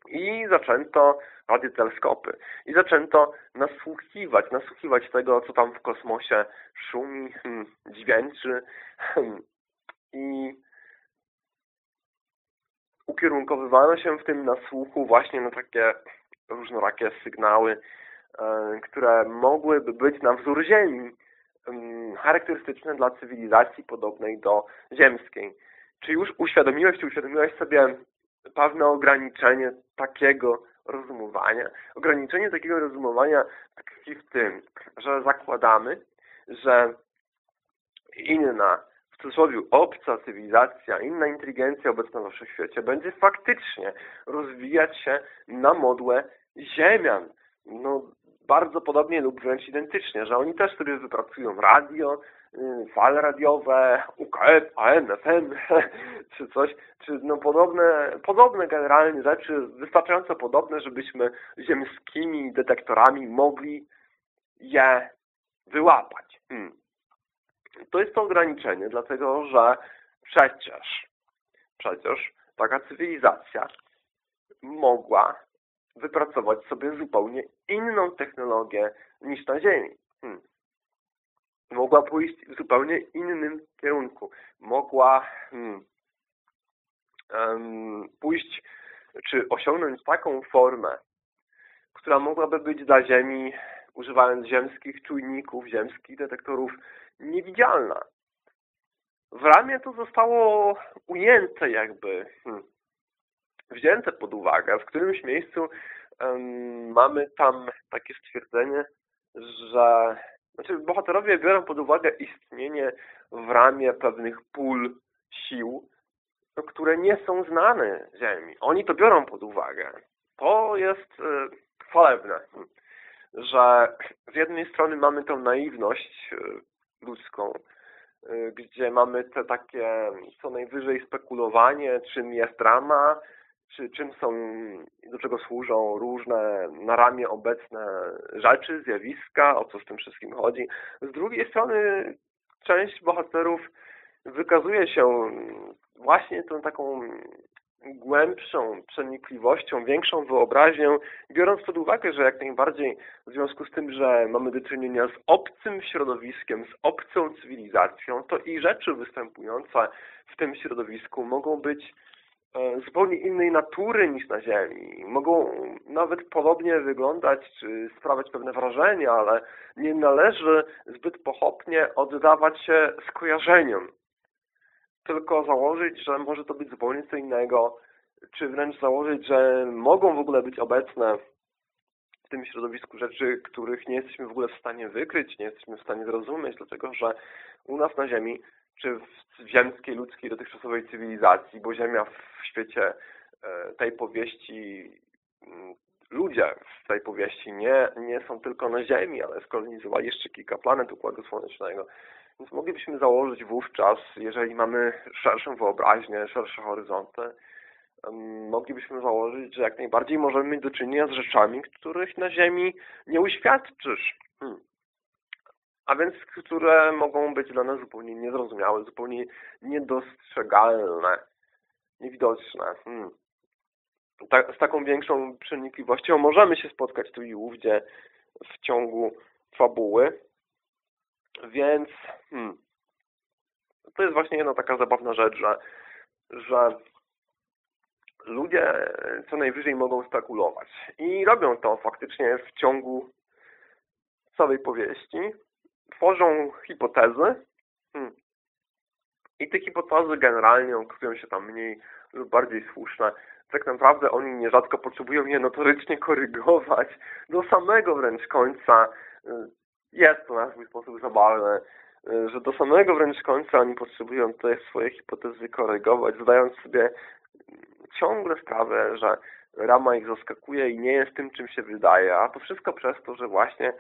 i zaczęto radioteleskopy i zaczęto nasłuchiwać, nasłuchiwać tego, co tam w kosmosie szumi, hmm, dźwięczy hmm, i ukierunkowywano się w tym nasłuchu właśnie na takie różnorakie sygnały, e, które mogłyby być na wzór Ziemi, charakterystyczne dla cywilizacji podobnej do ziemskiej. Czy już uświadomiłeś, czy uświadomiłeś sobie pewne ograniczenie takiego rozumowania? Ograniczenie takiego rozumowania tkwi w tym, że zakładamy, że inna w cudzysłowie obca cywilizacja, inna inteligencja obecna w wszechświecie będzie faktycznie rozwijać się na modłę ziemian. No, bardzo podobnie lub wręcz identycznie, że oni też sobie wypracują radio, y, fale radiowe, UKF, AM, FM, czy coś, czy no podobne, podobne generalnie rzeczy, wystarczająco podobne, żebyśmy ziemskimi detektorami mogli je wyłapać. Hmm to jest to ograniczenie, dlatego że przecież, przecież taka cywilizacja mogła wypracować sobie zupełnie inną technologię niż na Ziemi. Hmm. Mogła pójść w zupełnie innym kierunku. Mogła hmm, um, pójść, czy osiągnąć taką formę, która mogłaby być dla Ziemi, używając ziemskich czujników, ziemskich detektorów, niewidzialna. W ramię to zostało ujęte jakby, hmm, wzięte pod uwagę. W którymś miejscu mamy tam takie stwierdzenie, że znaczy bohaterowie biorą pod uwagę istnienie w ramię pewnych pól sił, no, które nie są znane Ziemi. Oni to biorą pod uwagę. To jest e, chwalebne, że z jednej strony mamy tą naiwność e, ludzką, y, gdzie mamy te takie co najwyżej spekulowanie, czym jest rama, czy czym są, do czego służą różne na ramię obecne rzeczy, zjawiska, o co z tym wszystkim chodzi. Z drugiej strony część bohaterów wykazuje się właśnie tą taką głębszą przenikliwością, większą wyobraźnią, biorąc pod uwagę, że jak najbardziej w związku z tym, że mamy do czynienia z obcym środowiskiem, z obcą cywilizacją, to i rzeczy występujące w tym środowisku mogą być zupełnie innej natury niż na Ziemi. Mogą nawet podobnie wyglądać, czy sprawiać pewne wrażenie, ale nie należy zbyt pochopnie oddawać się skojarzeniom tylko założyć, że może to być zupełnie co innego, czy wręcz założyć, że mogą w ogóle być obecne w tym środowisku rzeczy, których nie jesteśmy w ogóle w stanie wykryć, nie jesteśmy w stanie zrozumieć, dlatego że u nas na Ziemi, czy w ziemskiej, ludzkiej, dotychczasowej cywilizacji, bo Ziemia w świecie e, tej powieści, mm, ludzie w tej powieści nie, nie są tylko na Ziemi, ale skolonizowali jeszcze kilka planet Układu Słonecznego. Więc moglibyśmy założyć wówczas, jeżeli mamy szerszą wyobraźnię, szersze horyzonty, moglibyśmy założyć, że jak najbardziej możemy mieć do czynienia z rzeczami, których na Ziemi nie uświadczysz. Hmm. A więc, które mogą być dla nas zupełnie niezrozumiałe, zupełnie niedostrzegalne, niewidoczne. Hmm. Ta, z taką większą przenikliwością możemy się spotkać tu i ówdzie w ciągu fabuły, więc hmm, to jest właśnie jedna taka zabawna rzecz, że, że ludzie co najwyżej mogą spekulować. I robią to faktycznie w ciągu całej powieści. Tworzą hipotezy. Hmm. I te hipotezy generalnie okazują się tam mniej lub bardziej słuszne. tak naprawdę oni nierzadko potrzebują je notorycznie korygować do samego wręcz końca. Jest to na swój sposób zabawne, że do samego wręcz końca oni potrzebują te swoje hipotezy korygować, zdając sobie ciągle sprawę, że rama ich zaskakuje i nie jest tym, czym się wydaje, a to wszystko przez to, że właśnie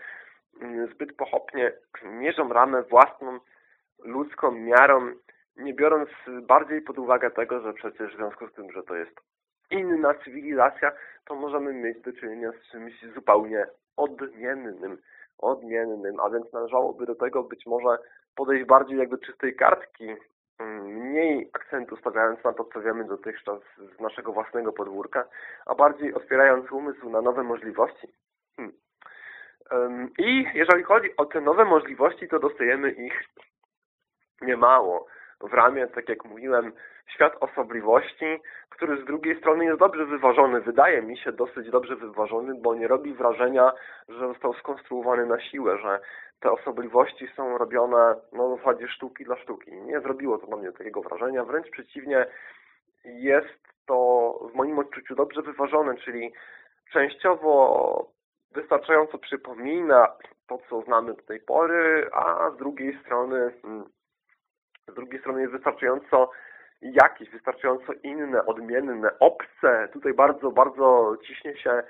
zbyt pochopnie mierzą ramę własną ludzką miarą, nie biorąc bardziej pod uwagę tego, że przecież w związku z tym, że to jest inna cywilizacja, to możemy mieć do czynienia z czymś zupełnie odmiennym. Odmiennym, a więc należałoby do tego być może podejść bardziej jak do czystej kartki, mm, mniej akcentu stawiając na to, co wiemy dotychczas z naszego własnego podwórka, a bardziej otwierając umysł na nowe możliwości. Hmm. I jeżeli chodzi o te nowe możliwości, to dostajemy ich niemało. W ramię, tak jak mówiłem, świat osobliwości, który z drugiej strony jest dobrze wyważony, wydaje mi się dosyć dobrze wyważony, bo nie robi wrażenia, że został skonstruowany na siłę, że te osobliwości są robione no, w zasadzie sztuki dla sztuki. Nie zrobiło to na mnie takiego wrażenia, wręcz przeciwnie, jest to w moim odczuciu dobrze wyważone, czyli częściowo wystarczająco przypomina to, co znamy do tej pory, a z drugiej strony hmm, z drugiej strony jest wystarczająco jakieś, wystarczająco inne, odmienne, obce. Tutaj bardzo, bardzo ciśnie się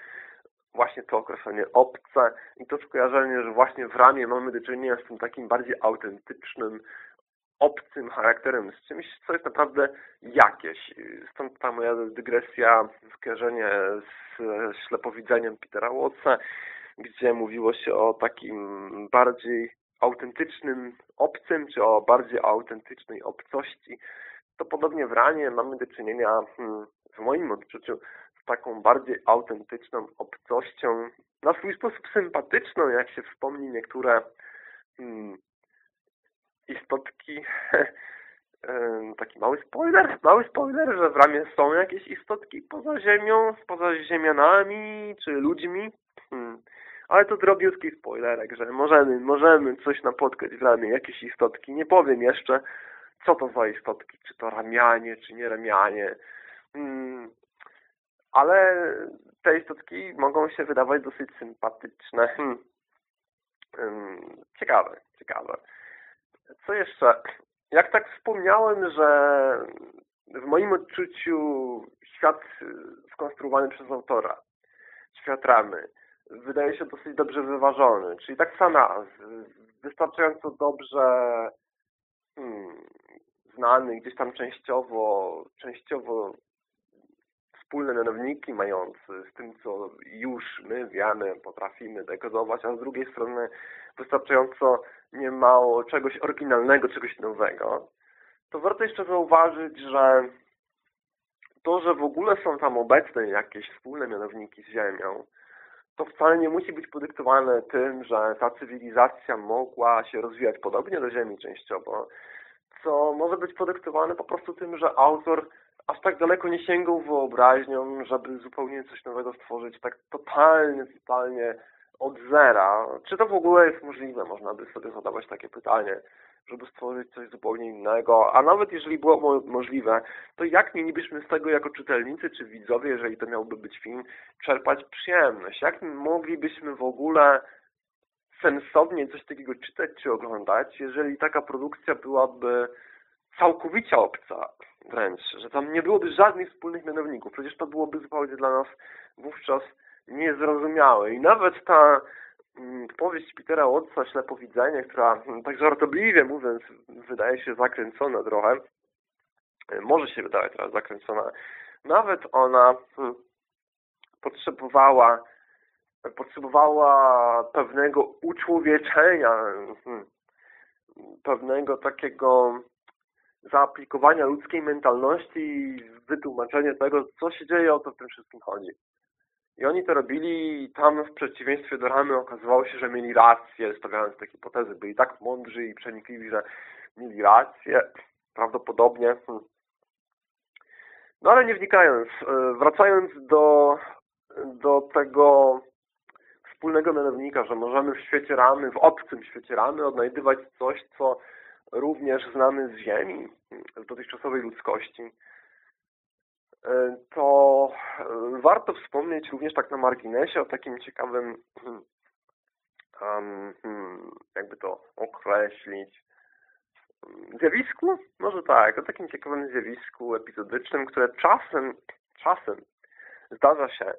właśnie to określenie obce i to skojarzenie, że właśnie w ramię mamy do czynienia z tym takim bardziej autentycznym, obcym charakterem, z czymś, co jest naprawdę jakieś. Stąd ta moja dygresja, skojarzenie z ślepowidzeniem Petera Wattsa, gdzie mówiło się o takim bardziej autentycznym obcym, czy o bardziej autentycznej obcości, to podobnie w ranie mamy do czynienia, hmm, w moim odczuciu, z taką bardziej autentyczną obcością, na swój sposób sympatyczną, jak się wspomni niektóre hmm, istotki, taki mały spoiler, mały spoiler, że w ramię są jakieś istotki poza ziemią, poza ziemianami, czy ludźmi. Hmm. Ale to drobiutki spoilerek, że możemy, możemy coś napotkać w ramię, jakieś istotki. Nie powiem jeszcze, co to za istotki, czy to ramianie, czy nie ramianie. Hmm. Ale te istotki mogą się wydawać dosyć sympatyczne. Hmm. Ciekawe, ciekawe. Co jeszcze? Jak tak wspomniałem, że w moim odczuciu świat skonstruowany przez autora, świat ramy, wydaje się dosyć dobrze wyważony. Czyli tak sama, wystarczająco dobrze hmm, znany, gdzieś tam częściowo, częściowo wspólne mianowniki mający z tym, co już my wiemy, potrafimy dekodować, a z drugiej strony wystarczająco nie mało czegoś oryginalnego, czegoś nowego, to warto jeszcze zauważyć, że to, że w ogóle są tam obecne jakieś wspólne mianowniki z Ziemią, to wcale nie musi być podyktowane tym, że ta cywilizacja mogła się rozwijać podobnie do Ziemi częściowo, co może być podyktowane po prostu tym, że autor aż tak daleko nie sięgał wyobraźnią, żeby zupełnie coś nowego stworzyć, tak totalnie, totalnie od zera. Czy to w ogóle jest możliwe? Można by sobie zadawać takie pytanie, żeby stworzyć coś zupełnie innego. A nawet jeżeli było mo możliwe, to jak mielibyśmy z tego jako czytelnicy czy widzowie, jeżeli to miałby być film, czerpać przyjemność? Jak moglibyśmy w ogóle sensownie coś takiego czytać czy oglądać, jeżeli taka produkcja byłaby całkowicie obca wręcz, że tam nie byłoby żadnych wspólnych mianowników. Przecież to byłoby zupełnie dla nas wówczas niezrozumiałe. I nawet ta mm, powieść Petera Wattsa Ślepowidzenie, która mm, tak żartobliwie mówiąc wydaje się zakręcona trochę, e, może się wydawać teraz zakręcona, nawet ona hmm, potrzebowała potrzebowała pewnego uczłowieczenia, hmm, pewnego takiego zaaplikowania ludzkiej mentalności i wytłumaczenia tego, co się dzieje, o co w tym wszystkim chodzi. I oni to robili i tam w przeciwieństwie do Ramy okazywało się, że mieli rację, stawiając te hipotezy. Byli tak mądrzy i przenikliwi, że mieli rację. Prawdopodobnie. Hmm. No ale nie wnikając, e, wracając do, do tego wspólnego mianownika, że możemy w świecie ramy, w obcym świecie ramy odnajdywać coś, co również znamy z Ziemi, z dotychczasowej ludzkości, e, to warto wspomnieć również tak na marginesie o takim ciekawym jakby to określić zjawisku? Może tak, o takim ciekawym zjawisku epizodycznym, które czasem, czasem zdarza się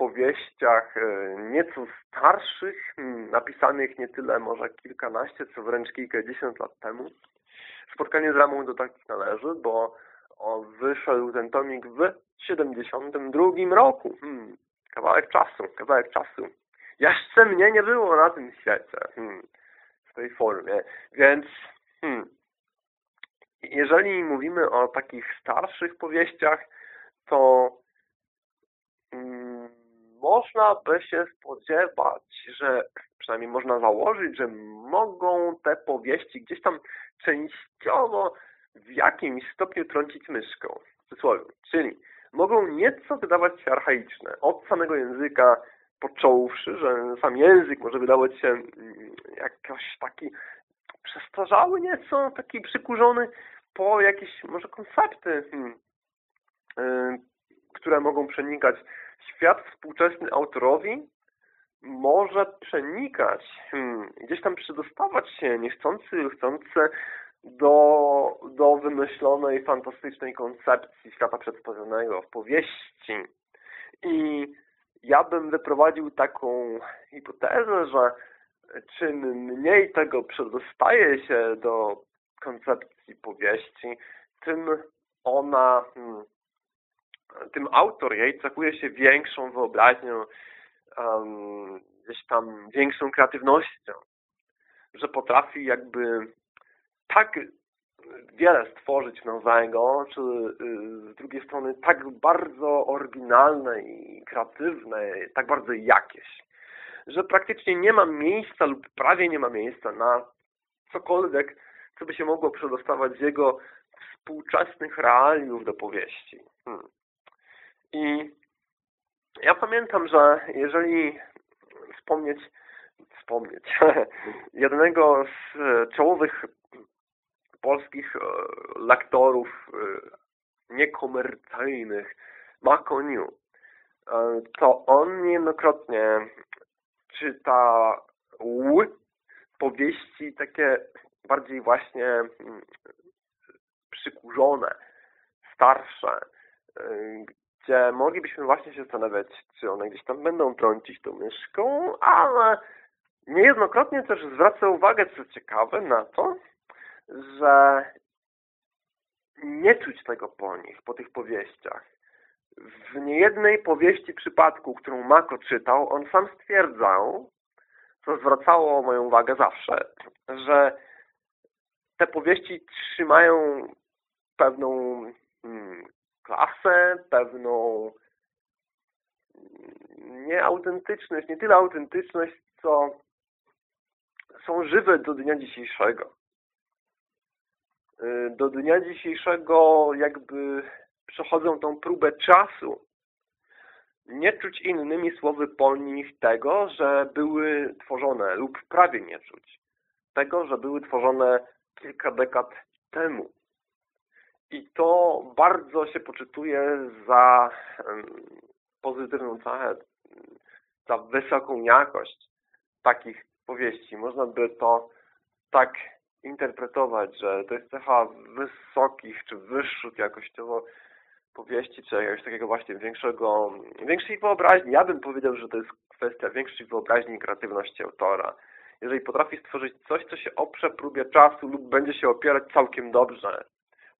powieściach e, nieco starszych, napisanych nie tyle może kilkanaście, co wręcz kilkadziesiąt lat temu. Spotkanie z Ramą do takich należy, bo wyszedł ten tomik w 72 roku. Hmm, kawałek czasu, kawałek czasu. Jeszcze mnie nie było na tym świecie. Hmm, w tej formie. Więc hmm, jeżeli mówimy o takich starszych powieściach, to można by się spodziewać, że przynajmniej można założyć, że mogą te powieści gdzieś tam częściowo w jakimś stopniu trącić myszką, w cudzysłowie. Czyli mogą nieco wydawać się archaiczne. Od samego języka począwszy, że sam język może wydawać się mm, jakoś taki przestarzały nieco, taki przykurzony po jakieś może koncepty, hmm, yy, które mogą przenikać świat współczesny autorowi, może przenikać, hmm, gdzieś tam przedostawać się niechcący, chcący do, do wymyślonej, fantastycznej koncepcji świata przedstawionego w powieści. I ja bym wyprowadził taką hipotezę, że czym mniej tego przedostaje się do koncepcji powieści, tym ona, hmm, tym autor jej cechuje się większą wyobraźnią, um, gdzieś tam większą kreatywnością, że potrafi jakby tak wiele stworzyć nowego, czy y, z drugiej strony tak bardzo oryginalne i kreatywne, tak bardzo jakieś, że praktycznie nie ma miejsca lub prawie nie ma miejsca na cokolwiek, co by się mogło przedostawać z jego współczesnych realiów do powieści. Hmm. I ja pamiętam, że jeżeli wspomnieć wspomnieć jednego z czołowych polskich e, lektorów e, niekomercyjnych e, to on niejednokrotnie czyta powieści takie bardziej właśnie mm, przykurzone, starsze, gdzie moglibyśmy właśnie się zastanawiać, czy one gdzieś tam będą trącić tą myszką, ale niejednokrotnie też zwraca uwagę, co ciekawe, na to, że nie czuć tego po nich, po tych powieściach. W niejednej powieści przypadku, którą Mako czytał, on sam stwierdzał, co zwracało moją uwagę zawsze, że te powieści trzymają pewną hmm, klasę, pewną nieautentyczność, nie tyle autentyczność, co są żywe do dnia dzisiejszego. Y, do dnia dzisiejszego jakby przechodzą tą próbę czasu. Nie czuć innymi słowy po nich tego, że były tworzone lub prawie nie czuć tego, że były tworzone kilka dekad temu. I to bardzo się poczytuje za pozytywną cechę, za wysoką jakość takich powieści. Można by to tak interpretować, że to jest cecha wysokich czy wyższych jakościowo powieści, czy jakiegoś takiego właśnie większego, większej wyobraźni. Ja bym powiedział, że to jest kwestia większej wyobraźni i kreatywności autora. Jeżeli potrafi stworzyć coś, co się oprze próbie czasu lub będzie się opierać całkiem dobrze,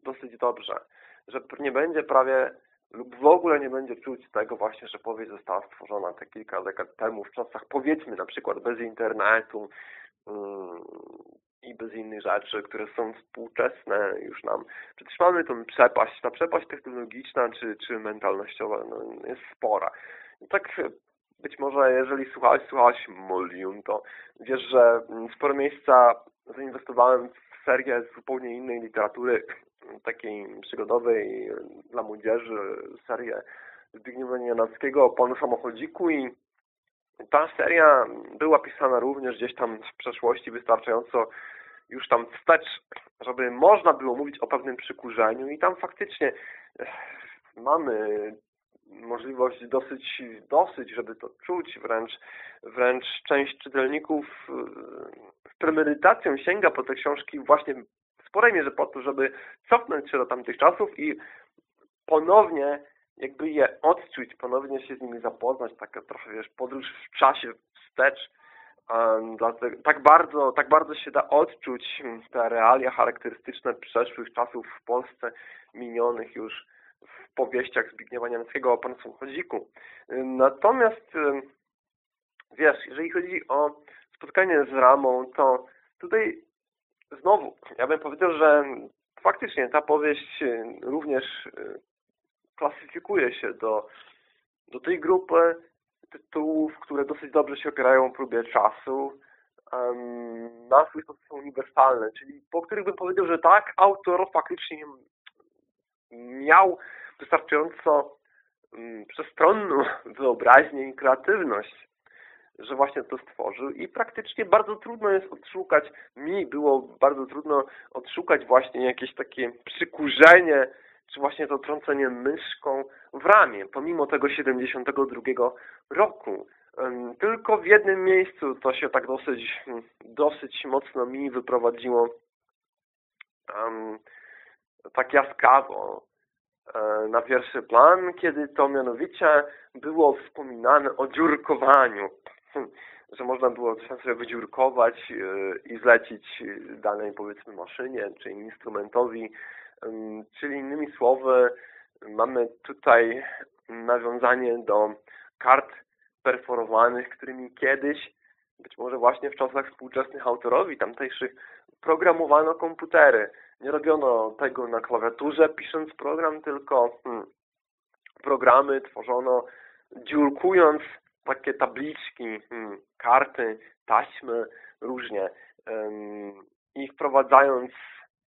dosyć dobrze, że nie będzie prawie lub w ogóle nie będzie czuć tego właśnie, że powieść została stworzona te kilka dekad temu, w czasach powiedzmy na przykład bez internetu, mm, i bez innych rzeczy, które są współczesne już nam. Przecież mamy tą przepaść. Ta przepaść technologiczna czy, czy mentalnościowa no, jest spora. I tak być może jeżeli słuchałeś, słuchałaś Molium, to wiesz, że sporo miejsca zainwestowałem w serię zupełnie innej literatury, takiej przygodowej dla młodzieży, serię Zbigniewa Janackiego o Panu Samochodziku i ta seria była pisana również gdzieś tam w przeszłości wystarczająco już tam wstecz, żeby można było mówić o pewnym przykurzeniu i tam faktycznie mamy możliwość dosyć, dosyć, żeby to czuć, wręcz, wręcz część czytelników z premedytacją sięga po te książki właśnie w sporej mierze po to, żeby cofnąć się do tamtych czasów i ponownie jakby je odczuć, ponownie się z nimi zapoznać, taka trochę, wiesz, podróż w czasie wstecz. Dlatego, tak, bardzo, tak bardzo się da odczuć te realia charakterystyczne przeszłych czasów w Polsce, minionych już powieściach Zbigniewa Niemskiego o Panu Samochodziku. Natomiast, wiesz, jeżeli chodzi o spotkanie z Ramą, to tutaj znowu, ja bym powiedział, że faktycznie ta powieść również klasyfikuje się do, do tej grupy tytułów, które dosyć dobrze się opierają próbie czasu, na swój sposób są uniwersalne, czyli po których bym powiedział, że tak, autor faktycznie miał wystarczająco um, przestronną wyobraźnię i kreatywność, że właśnie to stworzył i praktycznie bardzo trudno jest odszukać, mi było bardzo trudno odszukać właśnie jakieś takie przykurzenie czy właśnie to trącenie myszką w ramię, pomimo tego 72 roku. Tylko w jednym miejscu to się tak dosyć, dosyć mocno mi wyprowadziło um, tak jaskrawo e, na pierwszy plan, kiedy to mianowicie było wspominane o dziurkowaniu, że można było coś sobie wydziurkować e, i zlecić danej powiedzmy maszynie czy instrumentowi. Czyli innymi słowy mamy tutaj nawiązanie do kart perforowanych, którymi kiedyś, być może właśnie w czasach współczesnych autorowi tamtejszych, programowano komputery. Nie robiono tego na klawiaturze pisząc program, tylko hmm, programy tworzono dziurkując takie tabliczki, hmm, karty, taśmy, różnie i wprowadzając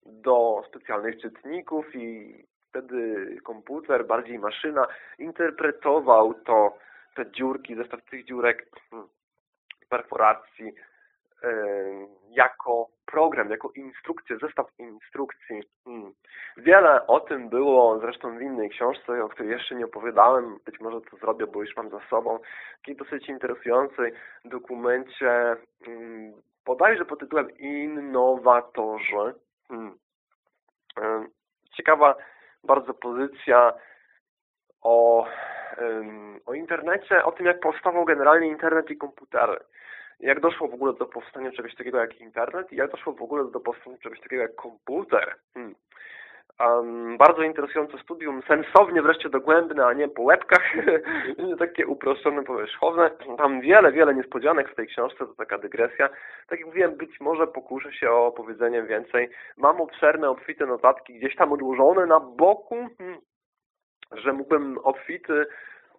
do specjalnych czytników i wtedy komputer, bardziej maszyna interpretował to, te dziurki, zestaw tych dziurek hmm, perforacji jako program, jako instrukcję, zestaw instrukcji. Hmm. Wiele o tym było zresztą w innej książce, o której jeszcze nie opowiadałem. Być może to zrobię, bo już mam za sobą. Takiej dosyć interesującej dokumencie, hmm, bodajże pod tytułem Innowatorzy. Hmm. Ciekawa bardzo pozycja o, o internecie, o tym jak powstawał generalnie internet i komputery. Jak doszło w ogóle do powstania czegoś takiego jak internet i jak doszło w ogóle do powstania czegoś takiego jak komputer. Hmm. Um, bardzo interesujące studium, sensownie wreszcie dogłębne, a nie po łebkach, takie uproszczone, powierzchowne. Tam wiele, wiele niespodzianek w tej książce, to taka dygresja. Tak jak mówiłem, być może pokuszę się o opowiedzenie więcej. Mam obszerne, obfite notatki gdzieś tam odłożone na boku, hmm, że mógłbym obfity,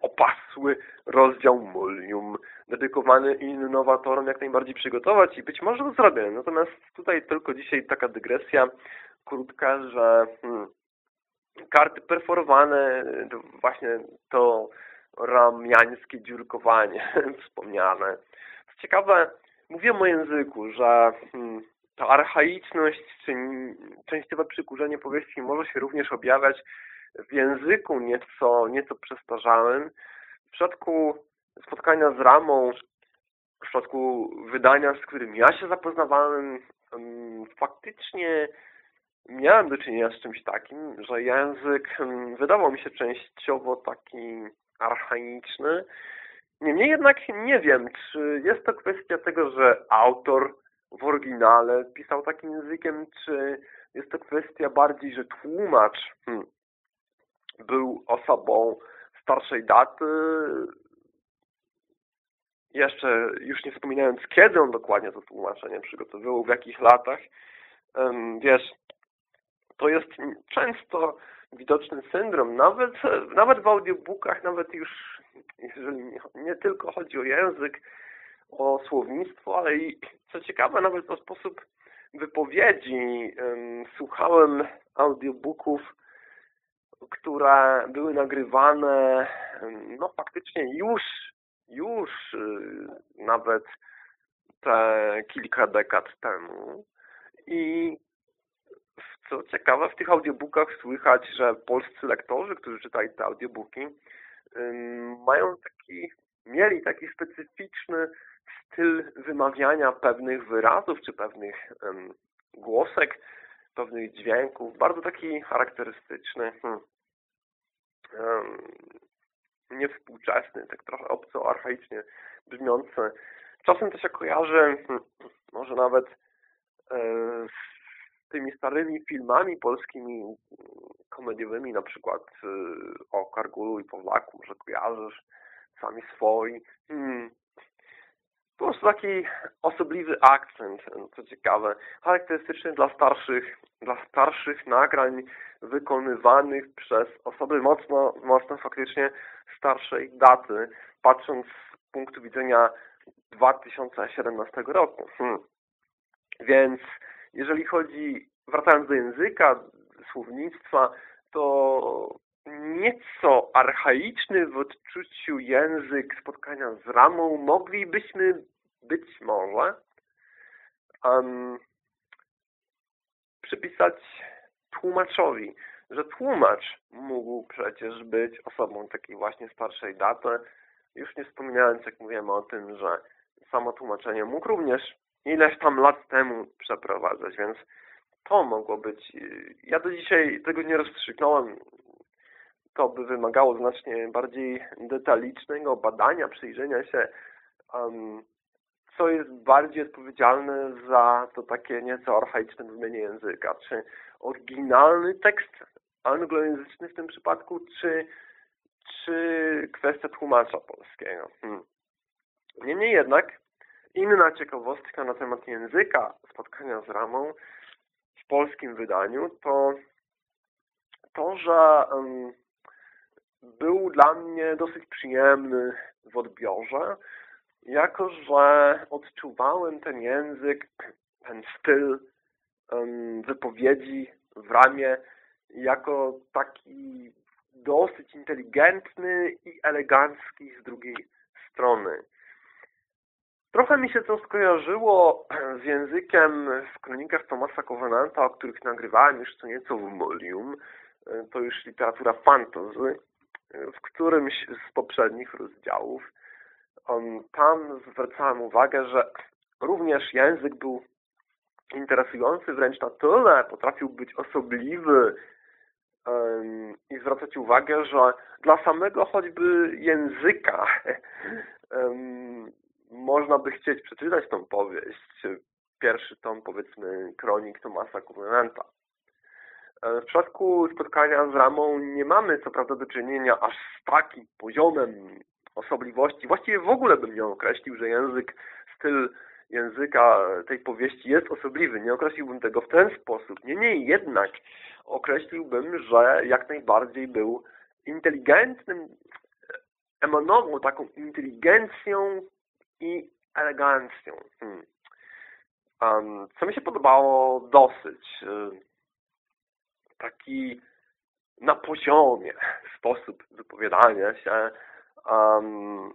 opasły rozdział Molium dedykowany innowatorom jak najbardziej przygotować i być może to zrobię. Natomiast tutaj tylko dzisiaj taka dygresja krótka, że hmm, karty perforowane, to właśnie to ramiańskie dziurkowanie wspomniane. Co ciekawe, mówiłem o języku, że hmm, ta archaiczność czy częściowe przykurzenie powieści może się również objawiać w języku nieco, nieco przestarzałym. W przypadku spotkania z Ramą, w przypadku wydania, z którym ja się zapoznawałem, faktycznie miałem do czynienia z czymś takim, że język wydawał mi się częściowo taki archaiczny. Niemniej jednak nie wiem, czy jest to kwestia tego, że autor w oryginale pisał takim językiem, czy jest to kwestia bardziej, że tłumacz hmm, był osobą starszej daty, jeszcze już nie wspominając, kiedy on dokładnie to tłumaczenie przygotowywał, w jakich latach. Wiesz, to jest często widoczny syndrom, nawet, nawet w audiobookach, nawet już jeżeli nie, nie tylko chodzi o język, o słownictwo, ale i co ciekawe, nawet o sposób wypowiedzi. Słuchałem audiobooków, które były nagrywane no faktycznie już, już y, nawet te kilka dekad temu. I co ciekawe, w tych audiobookach słychać, że polscy lektorzy, którzy czytali te audiobooki, mają taki, mieli taki specyficzny styl wymawiania pewnych wyrazów czy pewnych głosek, pewnych dźwięków, bardzo taki charakterystyczny, hmm, niewspółczesny, tak trochę obco, archaicznie brzmiący. Czasem to się kojarzy, hmm, może nawet e, z tymi starymi filmami polskimi komediowymi, na przykład e, o Kargulu i Pawlaku, może kojarzysz, sami swoi. Hmm, po prostu taki osobliwy akcent, co ciekawe, charakterystyczny dla starszych, dla starszych nagrań wykonywanych przez osoby mocno, mocno faktycznie starszej daty, patrząc z punktu widzenia 2017 roku. Hmm. Więc jeżeli chodzi, wracając do języka, słownictwa, to nieco archaiczny w odczuciu język spotkania z ramą moglibyśmy być może um, przypisać tłumaczowi, że tłumacz mógł przecież być osobą takiej właśnie starszej daty, już nie wspominając, jak mówiłem o tym, że samo tłumaczenie mógł również ileś tam lat temu przeprowadzać, więc to mogło być... Ja do dzisiaj tego nie rozstrzygnąłem, to by wymagało znacznie bardziej detalicznego badania, przyjrzenia się, um, co jest bardziej odpowiedzialne za to takie nieco archaiczne brzmienie języka. Czy oryginalny tekst anglojęzyczny w tym przypadku, czy, czy kwestia tłumacza polskiego. Hmm. Niemniej jednak, inna ciekawostka na temat języka spotkania z ramą w polskim wydaniu to to, że um, był dla mnie dosyć przyjemny w odbiorze, jako że odczuwałem ten język, ten styl wypowiedzi w ramie jako taki dosyć inteligentny i elegancki z drugiej strony. Trochę mi się to skojarzyło z językiem w kronikach Tomasa Covenanta, o których nagrywałem już co nieco w Molium. To już literatura fantasy w którymś z poprzednich rozdziałów. Tam zwracałem uwagę, że również język był interesujący wręcz na tyle, potrafił być osobliwy i zwracać uwagę, że dla samego choćby języka można by chcieć przeczytać tą powieść, pierwszy tom, powiedzmy, kronik Tomasa Covenanta. E, w przypadku spotkania z ramą nie mamy co prawda do czynienia aż z takim poziomem osobliwości. Właściwie w ogóle bym nie określił, że język, styl języka tej powieści jest osobliwy. Nie określiłbym tego w ten sposób. Niemniej jednak określiłbym, że jak najbardziej był inteligentnym, emanował taką inteligencją i elegancją. Hmm. Um, co mi się podobało dosyć. Taki na poziomie sposób wypowiadania się. Um,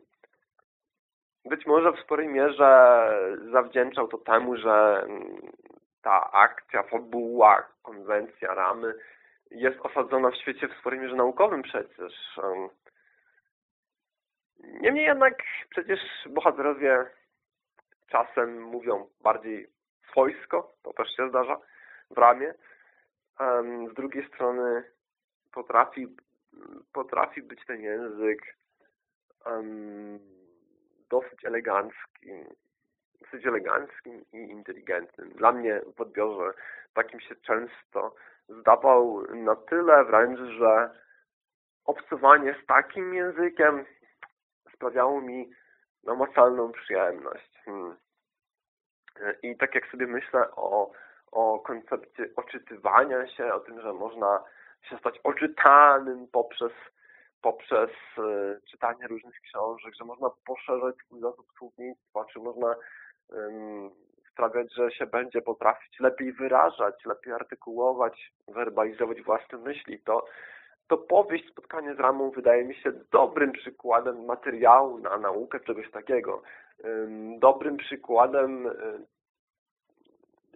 być może w sporej mierze zawdzięczał to temu, że ta akcja, fabuła, konwencja, ramy jest osadzona w świecie w sporej mierze naukowym przecież. Niemniej jednak przecież bohaterowie czasem mówią bardziej swojsko, to też się zdarza w ramie, z drugiej strony potrafi, potrafi być ten język um, dosyć eleganckim, dosyć eleganckim i inteligentnym. Dla mnie w odbiorze takim się często zdawał na tyle wręcz, że obcowanie z takim językiem sprawiało mi namacalną przyjemność. Hmm. I tak jak sobie myślę o o koncepcie oczytywania się, o tym, że można się stać oczytanym poprzez, poprzez e, czytanie różnych książek, że można poszerzać swój zasób słownictwa, czy można sprawiać, że się będzie potrafić lepiej wyrażać, lepiej artykułować, werbalizować własne myśli, to, to powieść Spotkanie z Ramą wydaje mi się dobrym przykładem materiału na naukę czegoś takiego. Dobrym przykładem e,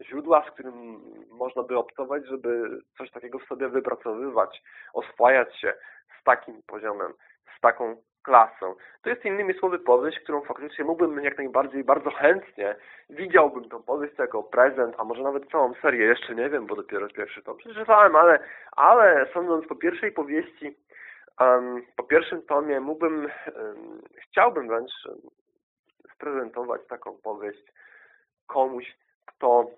źródła, z którym można by optować, żeby coś takiego w sobie wypracowywać, oswajać się z takim poziomem, z taką klasą. To jest innymi słowy powieść, którą faktycznie mógłbym jak najbardziej, bardzo chętnie, widziałbym tą powieść jako prezent, a może nawet całą serię, jeszcze nie wiem, bo dopiero pierwszy to przeczytałem, ale, ale sądząc po pierwszej powieści, um, po pierwszym tomie mógłbym, um, chciałbym wręcz sprezentować taką powieść komuś, kto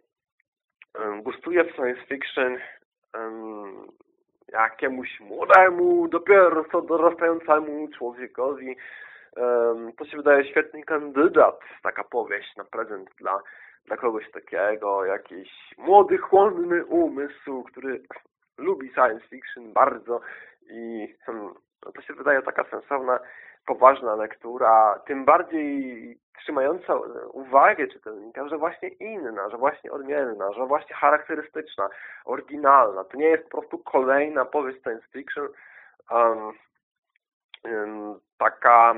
gustuje w science fiction, jakiemuś młodemu, dopiero co dorastającemu człowiekowi. To się wydaje świetny kandydat, taka powieść na prezent dla, dla kogoś takiego, jakiś młody, chłonny umysł, który lubi science fiction bardzo i hmm, to się wydaje taka sensowna, poważna lektura, tym bardziej trzymająca uwagę czytelnika, że właśnie inna, że właśnie odmienna, że właśnie charakterystyczna, oryginalna. To nie jest po prostu kolejna powieść science fiction, um, um, taka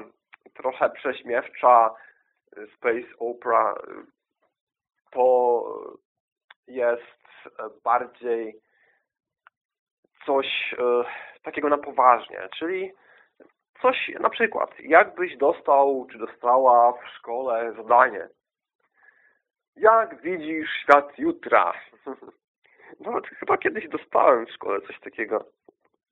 trochę prześmiewcza space opera. To jest bardziej coś e, takiego na poważnie, czyli Coś na przykład, jakbyś dostał czy dostała w szkole zadanie. Jak widzisz świat jutra? Nawet chyba kiedyś dostałem w szkole coś takiego.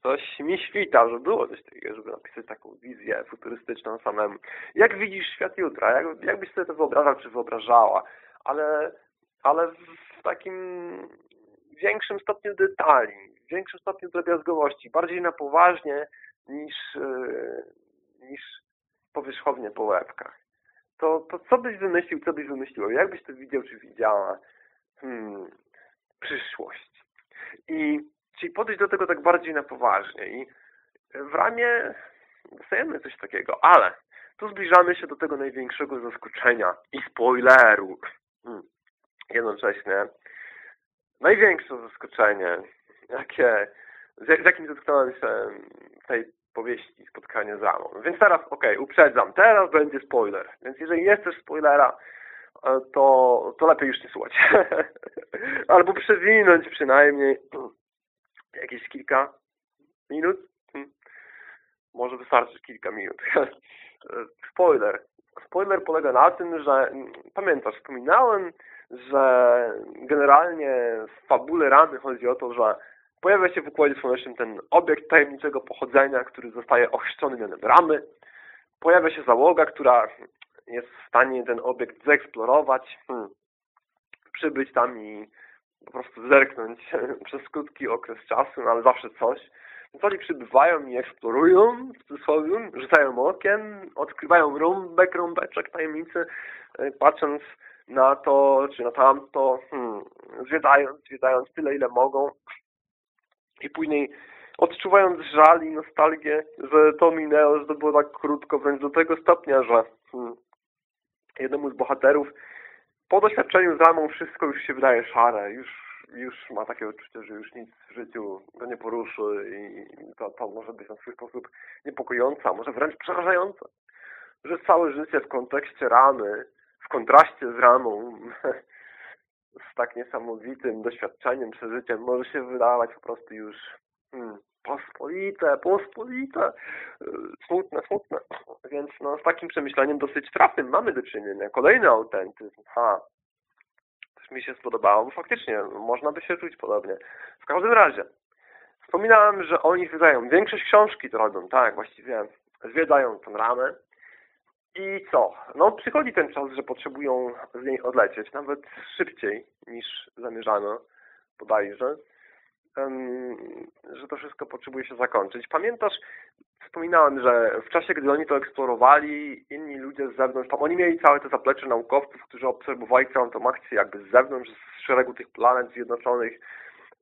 Coś mi świta, że było coś takiego, żeby napisać taką wizję futurystyczną samemu. Jak widzisz świat jutra? Jak, jakbyś sobie to wyobrażał czy wyobrażała? Ale, ale w takim większym stopniu detali, w większym stopniu drobiazgowości, bardziej na poważnie, niż, e, niż powierzchownie po łebkach. To, to co byś wymyślił, co byś wymyśliła? Jak byś to widział, czy widziała? Hmm, przyszłość. I czyli podejść do tego tak bardziej na poważnie i w ramie dostajemy coś takiego, ale tu zbliżamy się do tego największego zaskoczenia i spoileru. Hmm. Jednocześnie największe zaskoczenie, jakie, z, jakim zetknąłem się tej powieści Spotkanie z Ramą. Więc teraz, ok, uprzedzam, teraz będzie spoiler. Więc jeżeli też spoilera, e, to, to lepiej już nie słuchać. Albo przewinąć przynajmniej jakieś kilka minut. Hmm. Może wystarczy kilka minut. Spoiler. Spoiler polega na tym, że mm, pamiętasz, wspominałem, że generalnie w fabule ramy chodzi o to, że Pojawia się w Układzie Słonecznym ten obiekt tajemniczego pochodzenia, który zostaje ochrzczony mianem ramy. Pojawia się załoga, która jest w stanie ten obiekt zeksplorować, hmm, przybyć tam i po prostu zerknąć przez krótki okres czasu, no ale zawsze coś. Więc oni przybywają i eksplorują, w cudzysłowie, rzucają okiem, odkrywają rąbek, rąbeczek tajemnicy, e, patrząc na to, czy na tamto, hmm, zwiedzając, zwiedzając tyle, ile mogą i później odczuwając żal i nostalgię, że to minęło, że to było tak krótko, wręcz do tego stopnia, że hmm, jednemu z bohaterów po doświadczeniu z ramą wszystko już się wydaje szare, już, już ma takie odczucie, że już nic w życiu go nie poruszy i to, to może być na swój sposób niepokojące, a może wręcz przerażające. Że całe życie w kontekście ramy, w kontraście z ramą z tak niesamowitym doświadczeniem, przeżyciem może się wydawać po prostu już hmm, pospolite, pospolite, y, smutne, smutne. Więc no, z takim przemyśleniem dosyć trafnym mamy do czynienia. Kolejny autentyzm. Ha, coś mi się spodobało, bo faktycznie można by się czuć podobnie. W każdym razie, wspominałem, że oni zwiedzają, większość książki to robią, tak, właściwie zwiedzają tę ramę, i co? No przychodzi ten czas, że potrzebują z niej odlecieć, nawet szybciej niż zamierzano bodajże, że to wszystko potrzebuje się zakończyć. Pamiętasz, wspominałem, że w czasie, gdy oni to eksplorowali, inni ludzie z zewnątrz, tam oni mieli całe te zaplecze naukowców, którzy obserwowali całą tą akcję jakby z zewnątrz, z szeregu tych planet zjednoczonych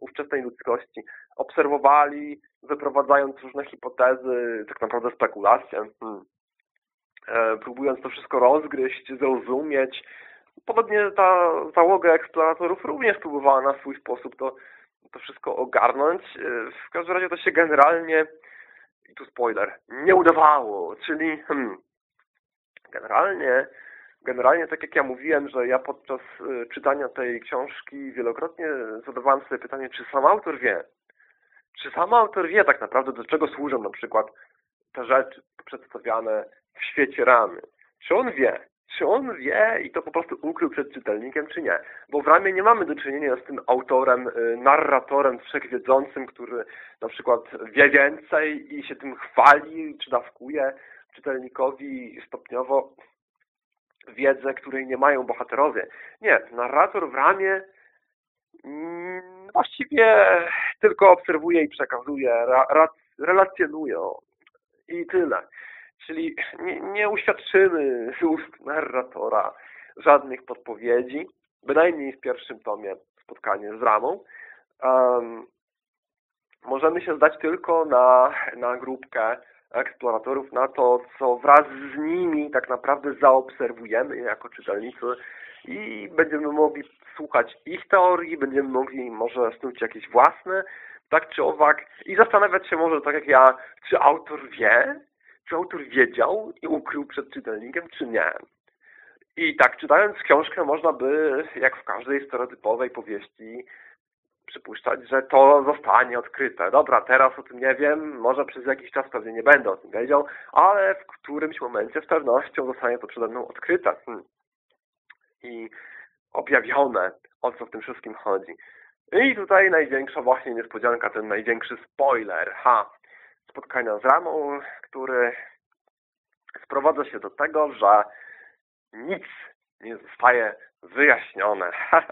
ówczesnej ludzkości. Obserwowali, wyprowadzając różne hipotezy, tak naprawdę spekulacje. Hmm próbując to wszystko rozgryźć, zrozumieć. Podobnie ta załoga eksploratorów również próbowała na swój sposób to, to wszystko ogarnąć. E, w każdym razie to się generalnie, i tu spoiler, nie udawało, czyli hmm, generalnie Generalnie, tak jak ja mówiłem, że ja podczas e, czytania tej książki wielokrotnie zadawałem sobie pytanie, czy sam autor wie, czy sam autor wie tak naprawdę, do czego służą na przykład te rzeczy przedstawiane w świecie ramy? Czy on wie? Czy on wie i to po prostu ukrył przed czytelnikiem, czy nie? Bo w ramie nie mamy do czynienia z tym autorem, y, narratorem wszechwiedzącym, który na przykład wie więcej i się tym chwali, czy dawkuje czytelnikowi stopniowo wiedzę, której nie mają bohaterowie. Nie, narrator w ramie mm, właściwie tylko obserwuje i przekazuje, relacjonuje i tyle. Czyli nie, nie uświadczymy ust narratora żadnych podpowiedzi, bynajmniej w pierwszym tomie spotkanie z ramą. Um, możemy się zdać tylko na, na grupkę eksploratorów, na to, co wraz z nimi tak naprawdę zaobserwujemy jako czytelnicy i będziemy mogli słuchać ich teorii, będziemy mogli może snuć jakieś własne, tak czy owak i zastanawiać się może tak jak ja, czy autor wie, czy autor wiedział i ukrył przed czytelnikiem, czy nie. I tak, czytając książkę, można by, jak w każdej stereotypowej powieści, przypuszczać, że to zostanie odkryte. Dobra, teraz o tym nie wiem, może przez jakiś czas pewnie nie będę o tym wiedział, ale w którymś momencie z pewnością zostanie to przede mną odkryte. Hmm. I objawione, o co w tym wszystkim chodzi. I tutaj największa właśnie niespodzianka, ten największy spoiler. Ha! Spotkania z Ramą, który sprowadza się do tego, że nic nie zostaje wyjaśnione.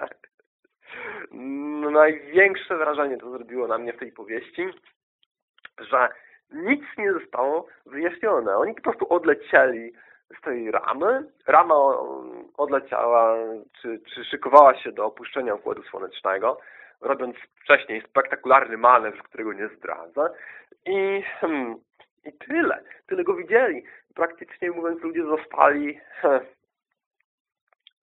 Największe wrażenie to zrobiło na mnie w tej powieści, że nic nie zostało wyjaśnione. Oni po prostu odlecieli z tej ramy. Rama odleciała, czy, czy szykowała się do opuszczenia Układu Słonecznego, robiąc wcześniej spektakularny manewr, którego nie zdradza. I, hmm, i tyle. Tyle go widzieli. Praktycznie mówiąc, ludzie zostali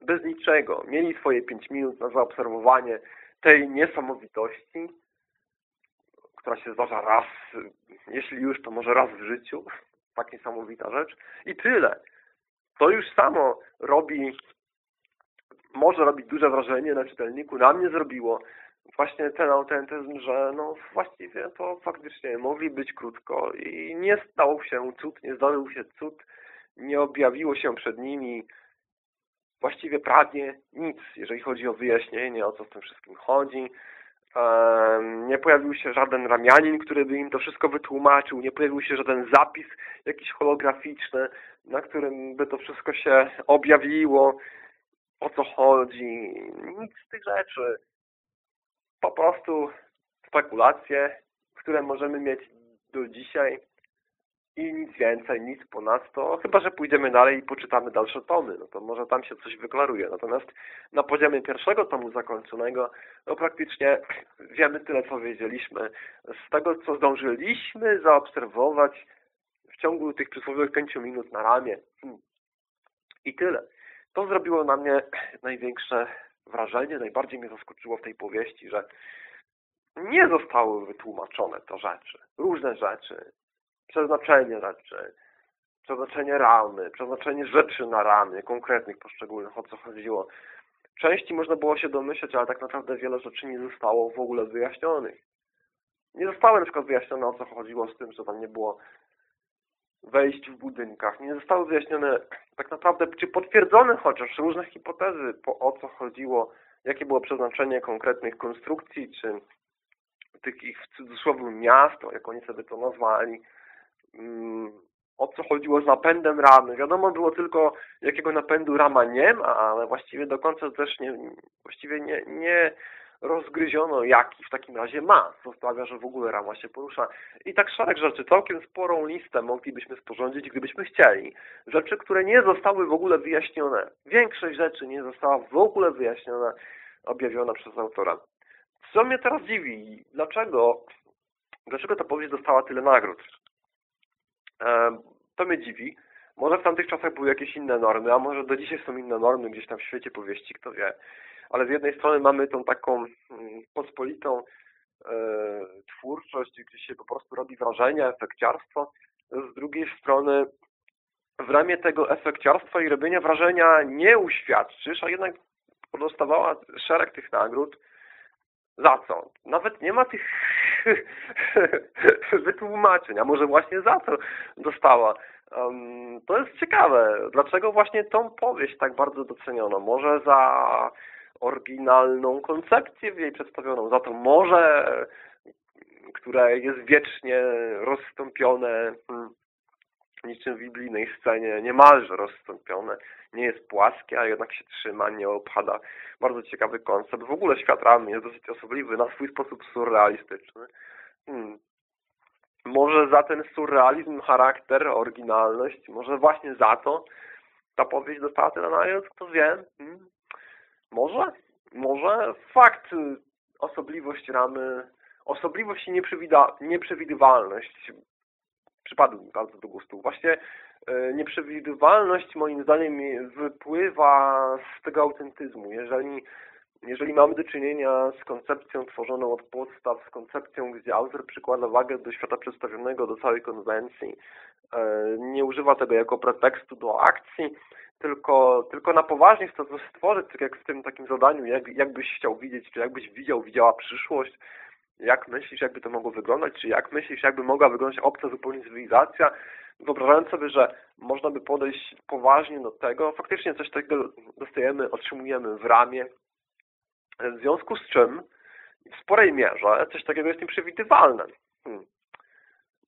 bez niczego. Mieli swoje pięć minut na zaobserwowanie tej niesamowitości, która się zdarza raz, jeśli już, to może raz w życiu. Tak niesamowita rzecz. I tyle. To już samo robi, może robić duże wrażenie na czytelniku. Na mnie zrobiło właśnie ten autentyzm, że no właściwie to faktycznie mogli być krótko i nie stał się cud, nie zdarzył się cud, nie objawiło się przed nimi właściwie prawie nic, jeżeli chodzi o wyjaśnienie, o co w tym wszystkim chodzi. Nie pojawił się żaden ramianin, który by im to wszystko wytłumaczył, nie pojawił się żaden zapis jakiś holograficzny, na którym by to wszystko się objawiło, o co chodzi. Nic z tych rzeczy po prostu spekulacje, które możemy mieć do dzisiaj i nic więcej, nic ponadto, chyba, że pójdziemy dalej i poczytamy dalsze tomy, no to może tam się coś wyklaruje. Natomiast na poziomie pierwszego tomu zakończonego, no praktycznie wiemy tyle, co wiedzieliśmy. Z tego, co zdążyliśmy zaobserwować w ciągu tych przysłowiowych pięciu minut na ramię. I tyle. To zrobiło na mnie największe wrażenie, najbardziej mnie zaskoczyło w tej powieści, że nie zostały wytłumaczone to rzeczy, różne rzeczy, przeznaczenie rzeczy, przeznaczenie ramy, przeznaczenie rzeczy na ramy, konkretnych, poszczególnych, o co chodziło. Części można było się domyśleć, ale tak naprawdę wiele rzeczy nie zostało w ogóle wyjaśnionych. Nie zostały na przykład wyjaśnione, o co chodziło z tym, że tam nie było wejść w budynkach. Nie zostały wyjaśnione tak naprawdę, czy potwierdzone chociaż różne hipotezy, po, o co chodziło, jakie było przeznaczenie konkretnych konstrukcji, czy tych ich w cudzysłowie miast, jak oni sobie to nazwali, mm, o co chodziło z napędem ramy. Wiadomo było tylko, jakiego napędu rama nie ma, ale właściwie do końca też nie, właściwie nie, nie rozgryziono, jaki w takim razie ma, co sprawia, że w ogóle rama się porusza. I tak szereg rzeczy, całkiem sporą listę moglibyśmy sporządzić, gdybyśmy chcieli. Rzeczy, które nie zostały w ogóle wyjaśnione. Większość rzeczy nie została w ogóle wyjaśniona, objawiona przez autora. Co mnie teraz dziwi? Dlaczego, dlaczego ta powieść dostała tyle nagród? E, to mnie dziwi. Może w tamtych czasach były jakieś inne normy, a może do dzisiaj są inne normy gdzieś tam w świecie powieści, kto wie ale z jednej strony mamy tą taką mm, pospolitą e, twórczość, gdzie się po prostu robi wrażenie, efekciarstwo, z drugiej strony w ramię tego efekciarstwa i robienia wrażenia nie uświadczysz, a jednak dostawała szereg tych nagród. Za co? Nawet nie ma tych wytłumaczeń, a może właśnie za to dostała. Um, to jest ciekawe, dlaczego właśnie tą powieść tak bardzo doceniono. Może za oryginalną koncepcję w jej przedstawioną, za to morze, które jest wiecznie rozstąpione hmm, niczym w biblijnej scenie, niemalże rozstąpione, nie jest płaskie, a jednak się trzyma, nie opada. Bardzo ciekawy koncept. W ogóle świat ramy jest dosyć osobliwy, na swój sposób surrealistyczny. Hmm. Może za ten surrealizm, charakter, oryginalność, może właśnie za to ta powieść dostała ten naród, kto wie. Hmm. Może, może fakt, osobliwość ramy, osobliwość i nieprzewidywalność przypadł mi bardzo do gustu. Właśnie e, nieprzewidywalność moim zdaniem wypływa z tego autentyzmu. Jeżeli, jeżeli mamy do czynienia z koncepcją tworzoną od podstaw, z koncepcją, gdzie autor przykłada wagę do świata przedstawionego, do całej konwencji, nie używa tego jako pretekstu do akcji, tylko, tylko na poważnie chce to stworzyć, tak jak w tym takim zadaniu, jak, jakbyś chciał widzieć, czy jakbyś widział, widziała przyszłość, jak myślisz, jakby to mogło wyglądać, czy jak myślisz, jakby mogła wyglądać obca zupełnie cywilizacja, wyobrażając sobie, że można by podejść poważnie do tego, faktycznie coś takiego dostajemy, otrzymujemy w ramię, w związku z czym w sporej mierze coś takiego jest nieprzewidywalne. Hmm.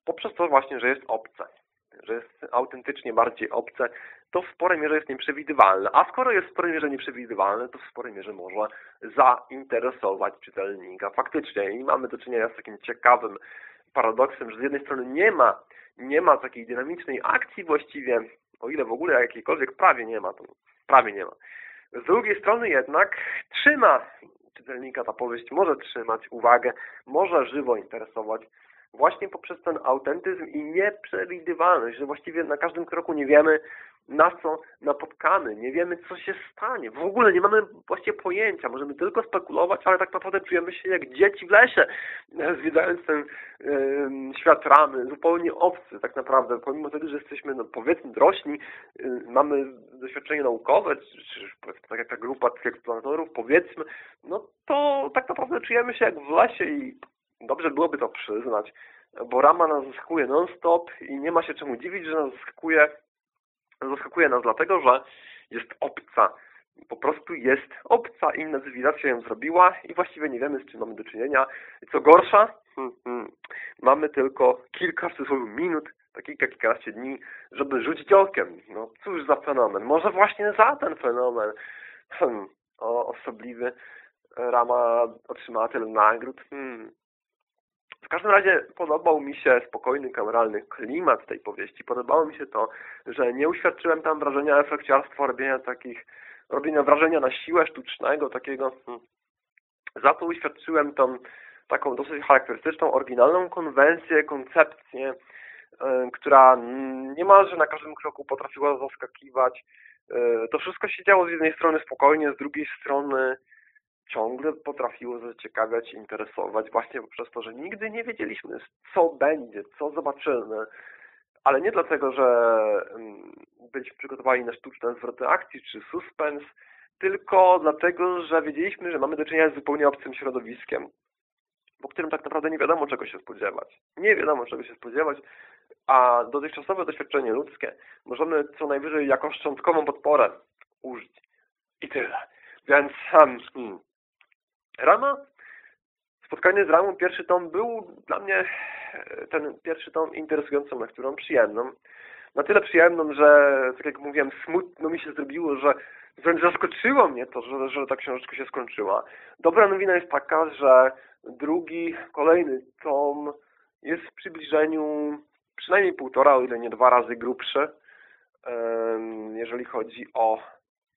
Poprzez to właśnie, że jest obce że jest autentycznie bardziej obce, to w sporej mierze jest nieprzewidywalne. A skoro jest w sporej mierze nieprzewidywalne, to w sporej mierze może zainteresować czytelnika. Faktycznie i mamy do czynienia z takim ciekawym paradoksem, że z jednej strony nie ma, nie ma takiej dynamicznej akcji właściwie, o ile w ogóle jakiejkolwiek prawie nie ma, to prawie nie ma. Z drugiej strony jednak trzyma czytelnika ta powieść, może trzymać uwagę, może żywo interesować właśnie poprzez ten autentyzm i nieprzewidywalność, że właściwie na każdym kroku nie wiemy, na co napotkamy, nie wiemy, co się stanie. W ogóle nie mamy właściwie pojęcia, możemy tylko spekulować, ale tak naprawdę czujemy się jak dzieci w lesie, zwiedzając ten yy, świat ramy, zupełnie obcy tak naprawdę, pomimo tego, że jesteśmy, no, powiedzmy, dorośli, yy, mamy doświadczenie naukowe, czy, czy tak jak ta grupa tych eksploratorów, powiedzmy, no to tak naprawdę czujemy się jak w lesie i Dobrze byłoby to przyznać, bo Rama nas zaskakuje non-stop i nie ma się czemu dziwić, że nas zaskakuje, zaskakuje nas dlatego, że jest obca. Po prostu jest obca, inna cywilizacja ją zrobiła i właściwie nie wiemy, z czym mamy do czynienia. Co gorsza, hmm, hmm, mamy tylko kilka w cudzysłowie minut, kilka, kilkanaście dni, żeby rzucić okiem. No cóż za fenomen. Może właśnie za ten fenomen hmm, o, osobliwy Rama otrzymała tyle nagród. Hmm. W każdym razie podobał mi się spokojny, kameralny klimat tej powieści. Podobało mi się to, że nie uświadczyłem tam wrażenia efekciarstwa, robienia takich, robienia wrażenia na siłę sztucznego, takiego. Hmm. Za to uświadczyłem tą taką dosyć charakterystyczną, oryginalną konwencję, koncepcję, yy, która niemalże na każdym kroku potrafiła zaskakiwać. Yy, to wszystko się działo z jednej strony spokojnie, z drugiej strony ciągle potrafiło zaciekawiać, interesować właśnie przez to, że nigdy nie wiedzieliśmy, co będzie, co zobaczymy, ale nie dlatego, że mm, byliśmy przygotowani na sztuczne zwroty akcji czy suspens, tylko dlatego, że wiedzieliśmy, że mamy do czynienia z zupełnie obcym środowiskiem, po którym tak naprawdę nie wiadomo czego się spodziewać. Nie wiadomo czego się spodziewać, a dotychczasowe doświadczenie ludzkie możemy co najwyżej jako szczątkową podporę użyć. I tyle. Więc hmm, Rama, spotkanie z Ramą, pierwszy tom był dla mnie ten pierwszy tom interesującą lekturą, przyjemną. Na tyle przyjemną, że tak jak mówiłem, smutno mi się zrobiło, że wręcz zaskoczyło mnie to, że, że ta książka się skończyła. Dobra nowina jest taka, że drugi, kolejny tom jest w przybliżeniu przynajmniej półtora, o ile nie dwa razy grubszy, jeżeli chodzi o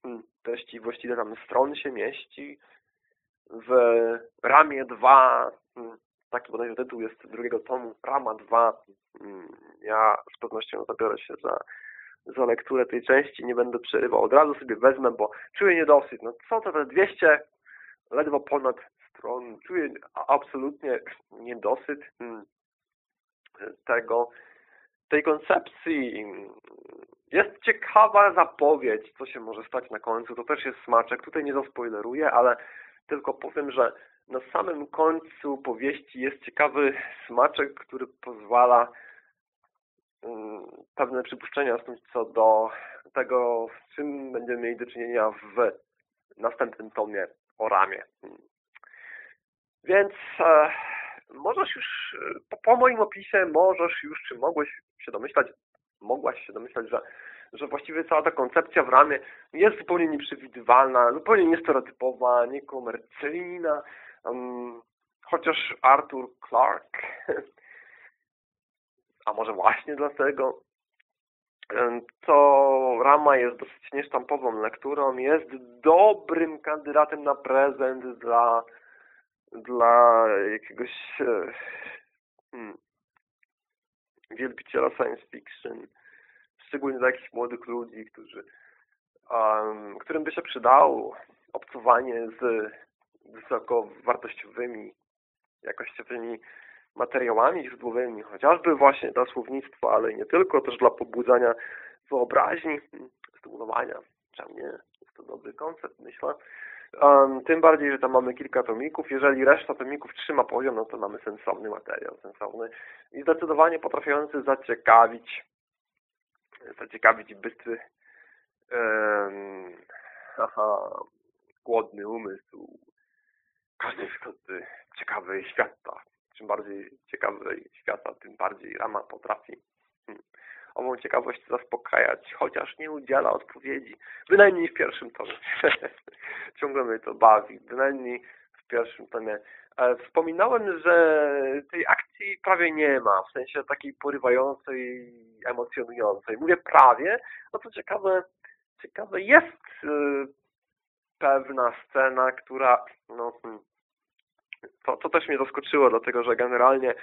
hmm, treści, właściwie tam stron się mieści, w Ramie 2, mm, taki bodajże tytuł jest drugiego tomu, Rama 2. Mm, ja z pewnością zabiorę się za, za lekturę tej części, nie będę przerywał, od razu sobie wezmę, bo czuję niedosyt. No co to te 200, ledwo ponad stron, czuję absolutnie niedosyt mm, tego, tej koncepcji. Jest ciekawa zapowiedź, co się może stać na końcu. To też jest smaczek. Tutaj nie zaspoileruję, ale tylko powiem, że na samym końcu powieści jest ciekawy smaczek, który pozwala mm, pewne przypuszczenia snuć co do tego, z czym będziemy mieli do czynienia w następnym tomie o ramię. Więc e, możesz już, po, po, moim opisie, możesz już, czy mogłeś się domyślać, mogłaś się domyślać, że, że właściwie cała ta koncepcja w ramie jest zupełnie nieprzewidywalna, zupełnie niestereotypowa, niekomercyjna, um, chociaż Arthur Clarke, a może właśnie dlatego, to Rama jest dosyć niesztampową lekturą, jest dobrym kandydatem na prezent dla, dla jakiegoś hmm, wielbiciela science fiction, szczególnie dla jakichś młodych ludzi, którzy, um, którym by się przydało obcowanie z wysoko wartościowymi, jakościowymi materiałami źródłowymi, chociażby właśnie dla słownictwa, ale nie tylko, też dla pobudzania wyobraźni, stymulowania. Czemu nie? Jest to dobry koncept, myślę. Um, tym bardziej, że tam mamy kilka tomików. Jeżeli reszta tomików trzyma poziom, no to mamy sensowny materiał, sensowny i zdecydowanie potrafiący zaciekawić, zaciekawić bystry, aha, głodny umysł, każdy ciekawy świata czym bardziej ciekawy świata, tym bardziej Rama potrafi hmm, ową ciekawość zaspokajać, chociaż nie udziela odpowiedzi. Bynajmniej w pierwszym tomie. Ciągle mnie to bawi. Bynajmniej w pierwszym tomie. E, wspominałem, że tej akcji prawie nie ma, w sensie takiej porywającej, emocjonującej. Mówię prawie, no to ciekawe, ciekawe jest y, pewna scena, która no, hmm, to, to też mnie zaskoczyło, dlatego że generalnie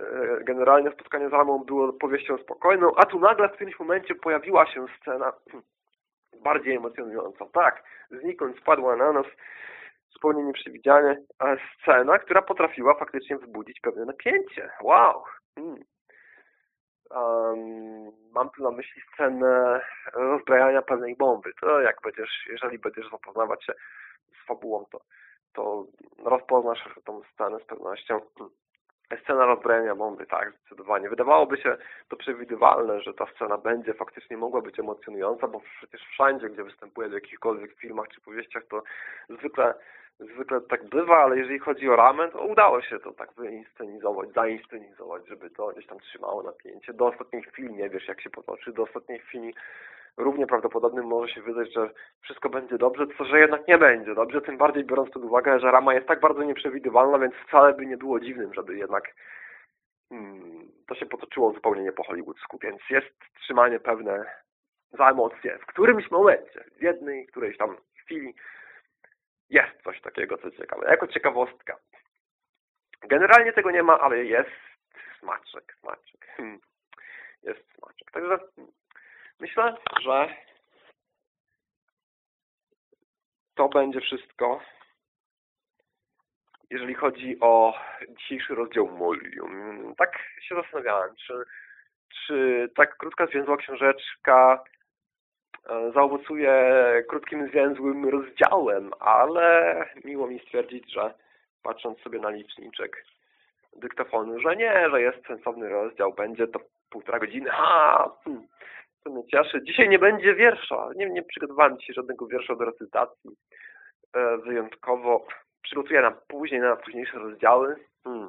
e, generalnie spotkanie z Ramą było powieścią spokojną, a tu nagle w którymś momencie pojawiła się scena bardziej emocjonująca. Tak, znikąd spadła na nas zupełnie nieprzewidzianie scena, która potrafiła faktycznie wzbudzić pewne napięcie. Wow! Hmm. Um, mam tu na myśli scenę rozbrajania pewnej bomby. To jak będziesz, jeżeli będziesz zapoznawać się z fabułą, to to rozpoznasz tą scenę z pewnością. Scena rozbrojenia bomby, tak, zdecydowanie. Wydawałoby się to przewidywalne, że ta scena będzie faktycznie mogła być emocjonująca, bo przecież wszędzie, gdzie występuje w jakichkolwiek filmach czy powieściach, to zwykle, zwykle tak bywa, ale jeżeli chodzi o ramen, to udało się to tak wyinscenizować, zainscenizować, żeby to gdzieś tam trzymało napięcie. Do ostatniej chwili nie wiesz, jak się potoczy, do ostatniej chwili równie prawdopodobnym może się wydać, że wszystko będzie dobrze, co że jednak nie będzie dobrze, tym bardziej biorąc pod uwagę, że rama jest tak bardzo nieprzewidywalna, więc wcale by nie było dziwnym, żeby jednak hmm, to się potoczyło zupełnie nie po hollywoodzku, więc jest trzymanie pewne za emocje. W którymś momencie, w jednej, którejś tam chwili jest coś takiego, co ciekawe. Jako ciekawostka. Generalnie tego nie ma, ale jest smaczek, smaczek. Hmm. Jest smaczek. Także Myślę, że to będzie wszystko, jeżeli chodzi o dzisiejszy rozdział Molium. Tak się zastanawiałem, czy, czy tak krótka zwięzła książeczka zaowocuje krótkim, zwięzłym rozdziałem, ale miło mi stwierdzić, że patrząc sobie na liczniczek dyktafonu, że nie, że jest sensowny rozdział, będzie to półtora godziny. Ha! Hmm to mnie cieszy. Dzisiaj nie będzie wiersza. Nie, nie przygotowałem dzisiaj żadnego wiersza do recytacji. E, wyjątkowo przygotuję na później, na późniejsze rozdziały. Hmm.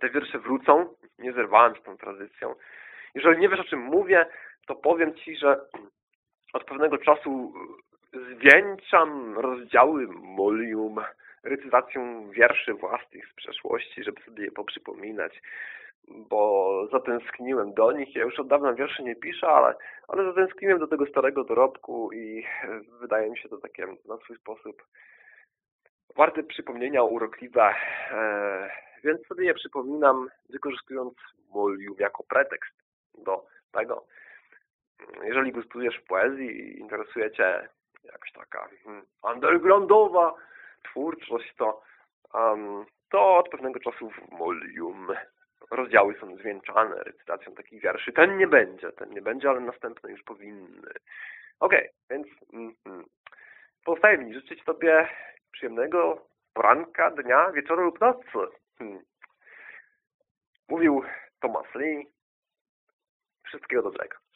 Te wiersze wrócą. Nie zerwałem z tą tradycją. Jeżeli nie wiesz, o czym mówię, to powiem Ci, że od pewnego czasu zwieńczam rozdziały Molium recytacją wierszy własnych z przeszłości, żeby sobie je poprzypominać bo zatęskniłem do nich. Ja już od dawna wierszy nie piszę, ale, ale zatęskniłem do tego starego dorobku i wydaje mi się to takie na swój sposób warte przypomnienia, urokliwe. E, więc sobie je przypominam, wykorzystując Molium jako pretekst do tego. Jeżeli gustujesz w poezji i interesuje Cię jakaś taka hmm, undergroundowa twórczość, to, um, to od pewnego czasu w Molium rozdziały są zwieńczane recytacją takich wierszy. Ten nie będzie, ten nie będzie, ale następne już powinny. Okej, okay, więc mm, mm. pozostaje mi życzyć Tobie przyjemnego poranka, dnia, wieczoru lub nocy. Hmm. Mówił Thomas Lee. Wszystkiego dobrego.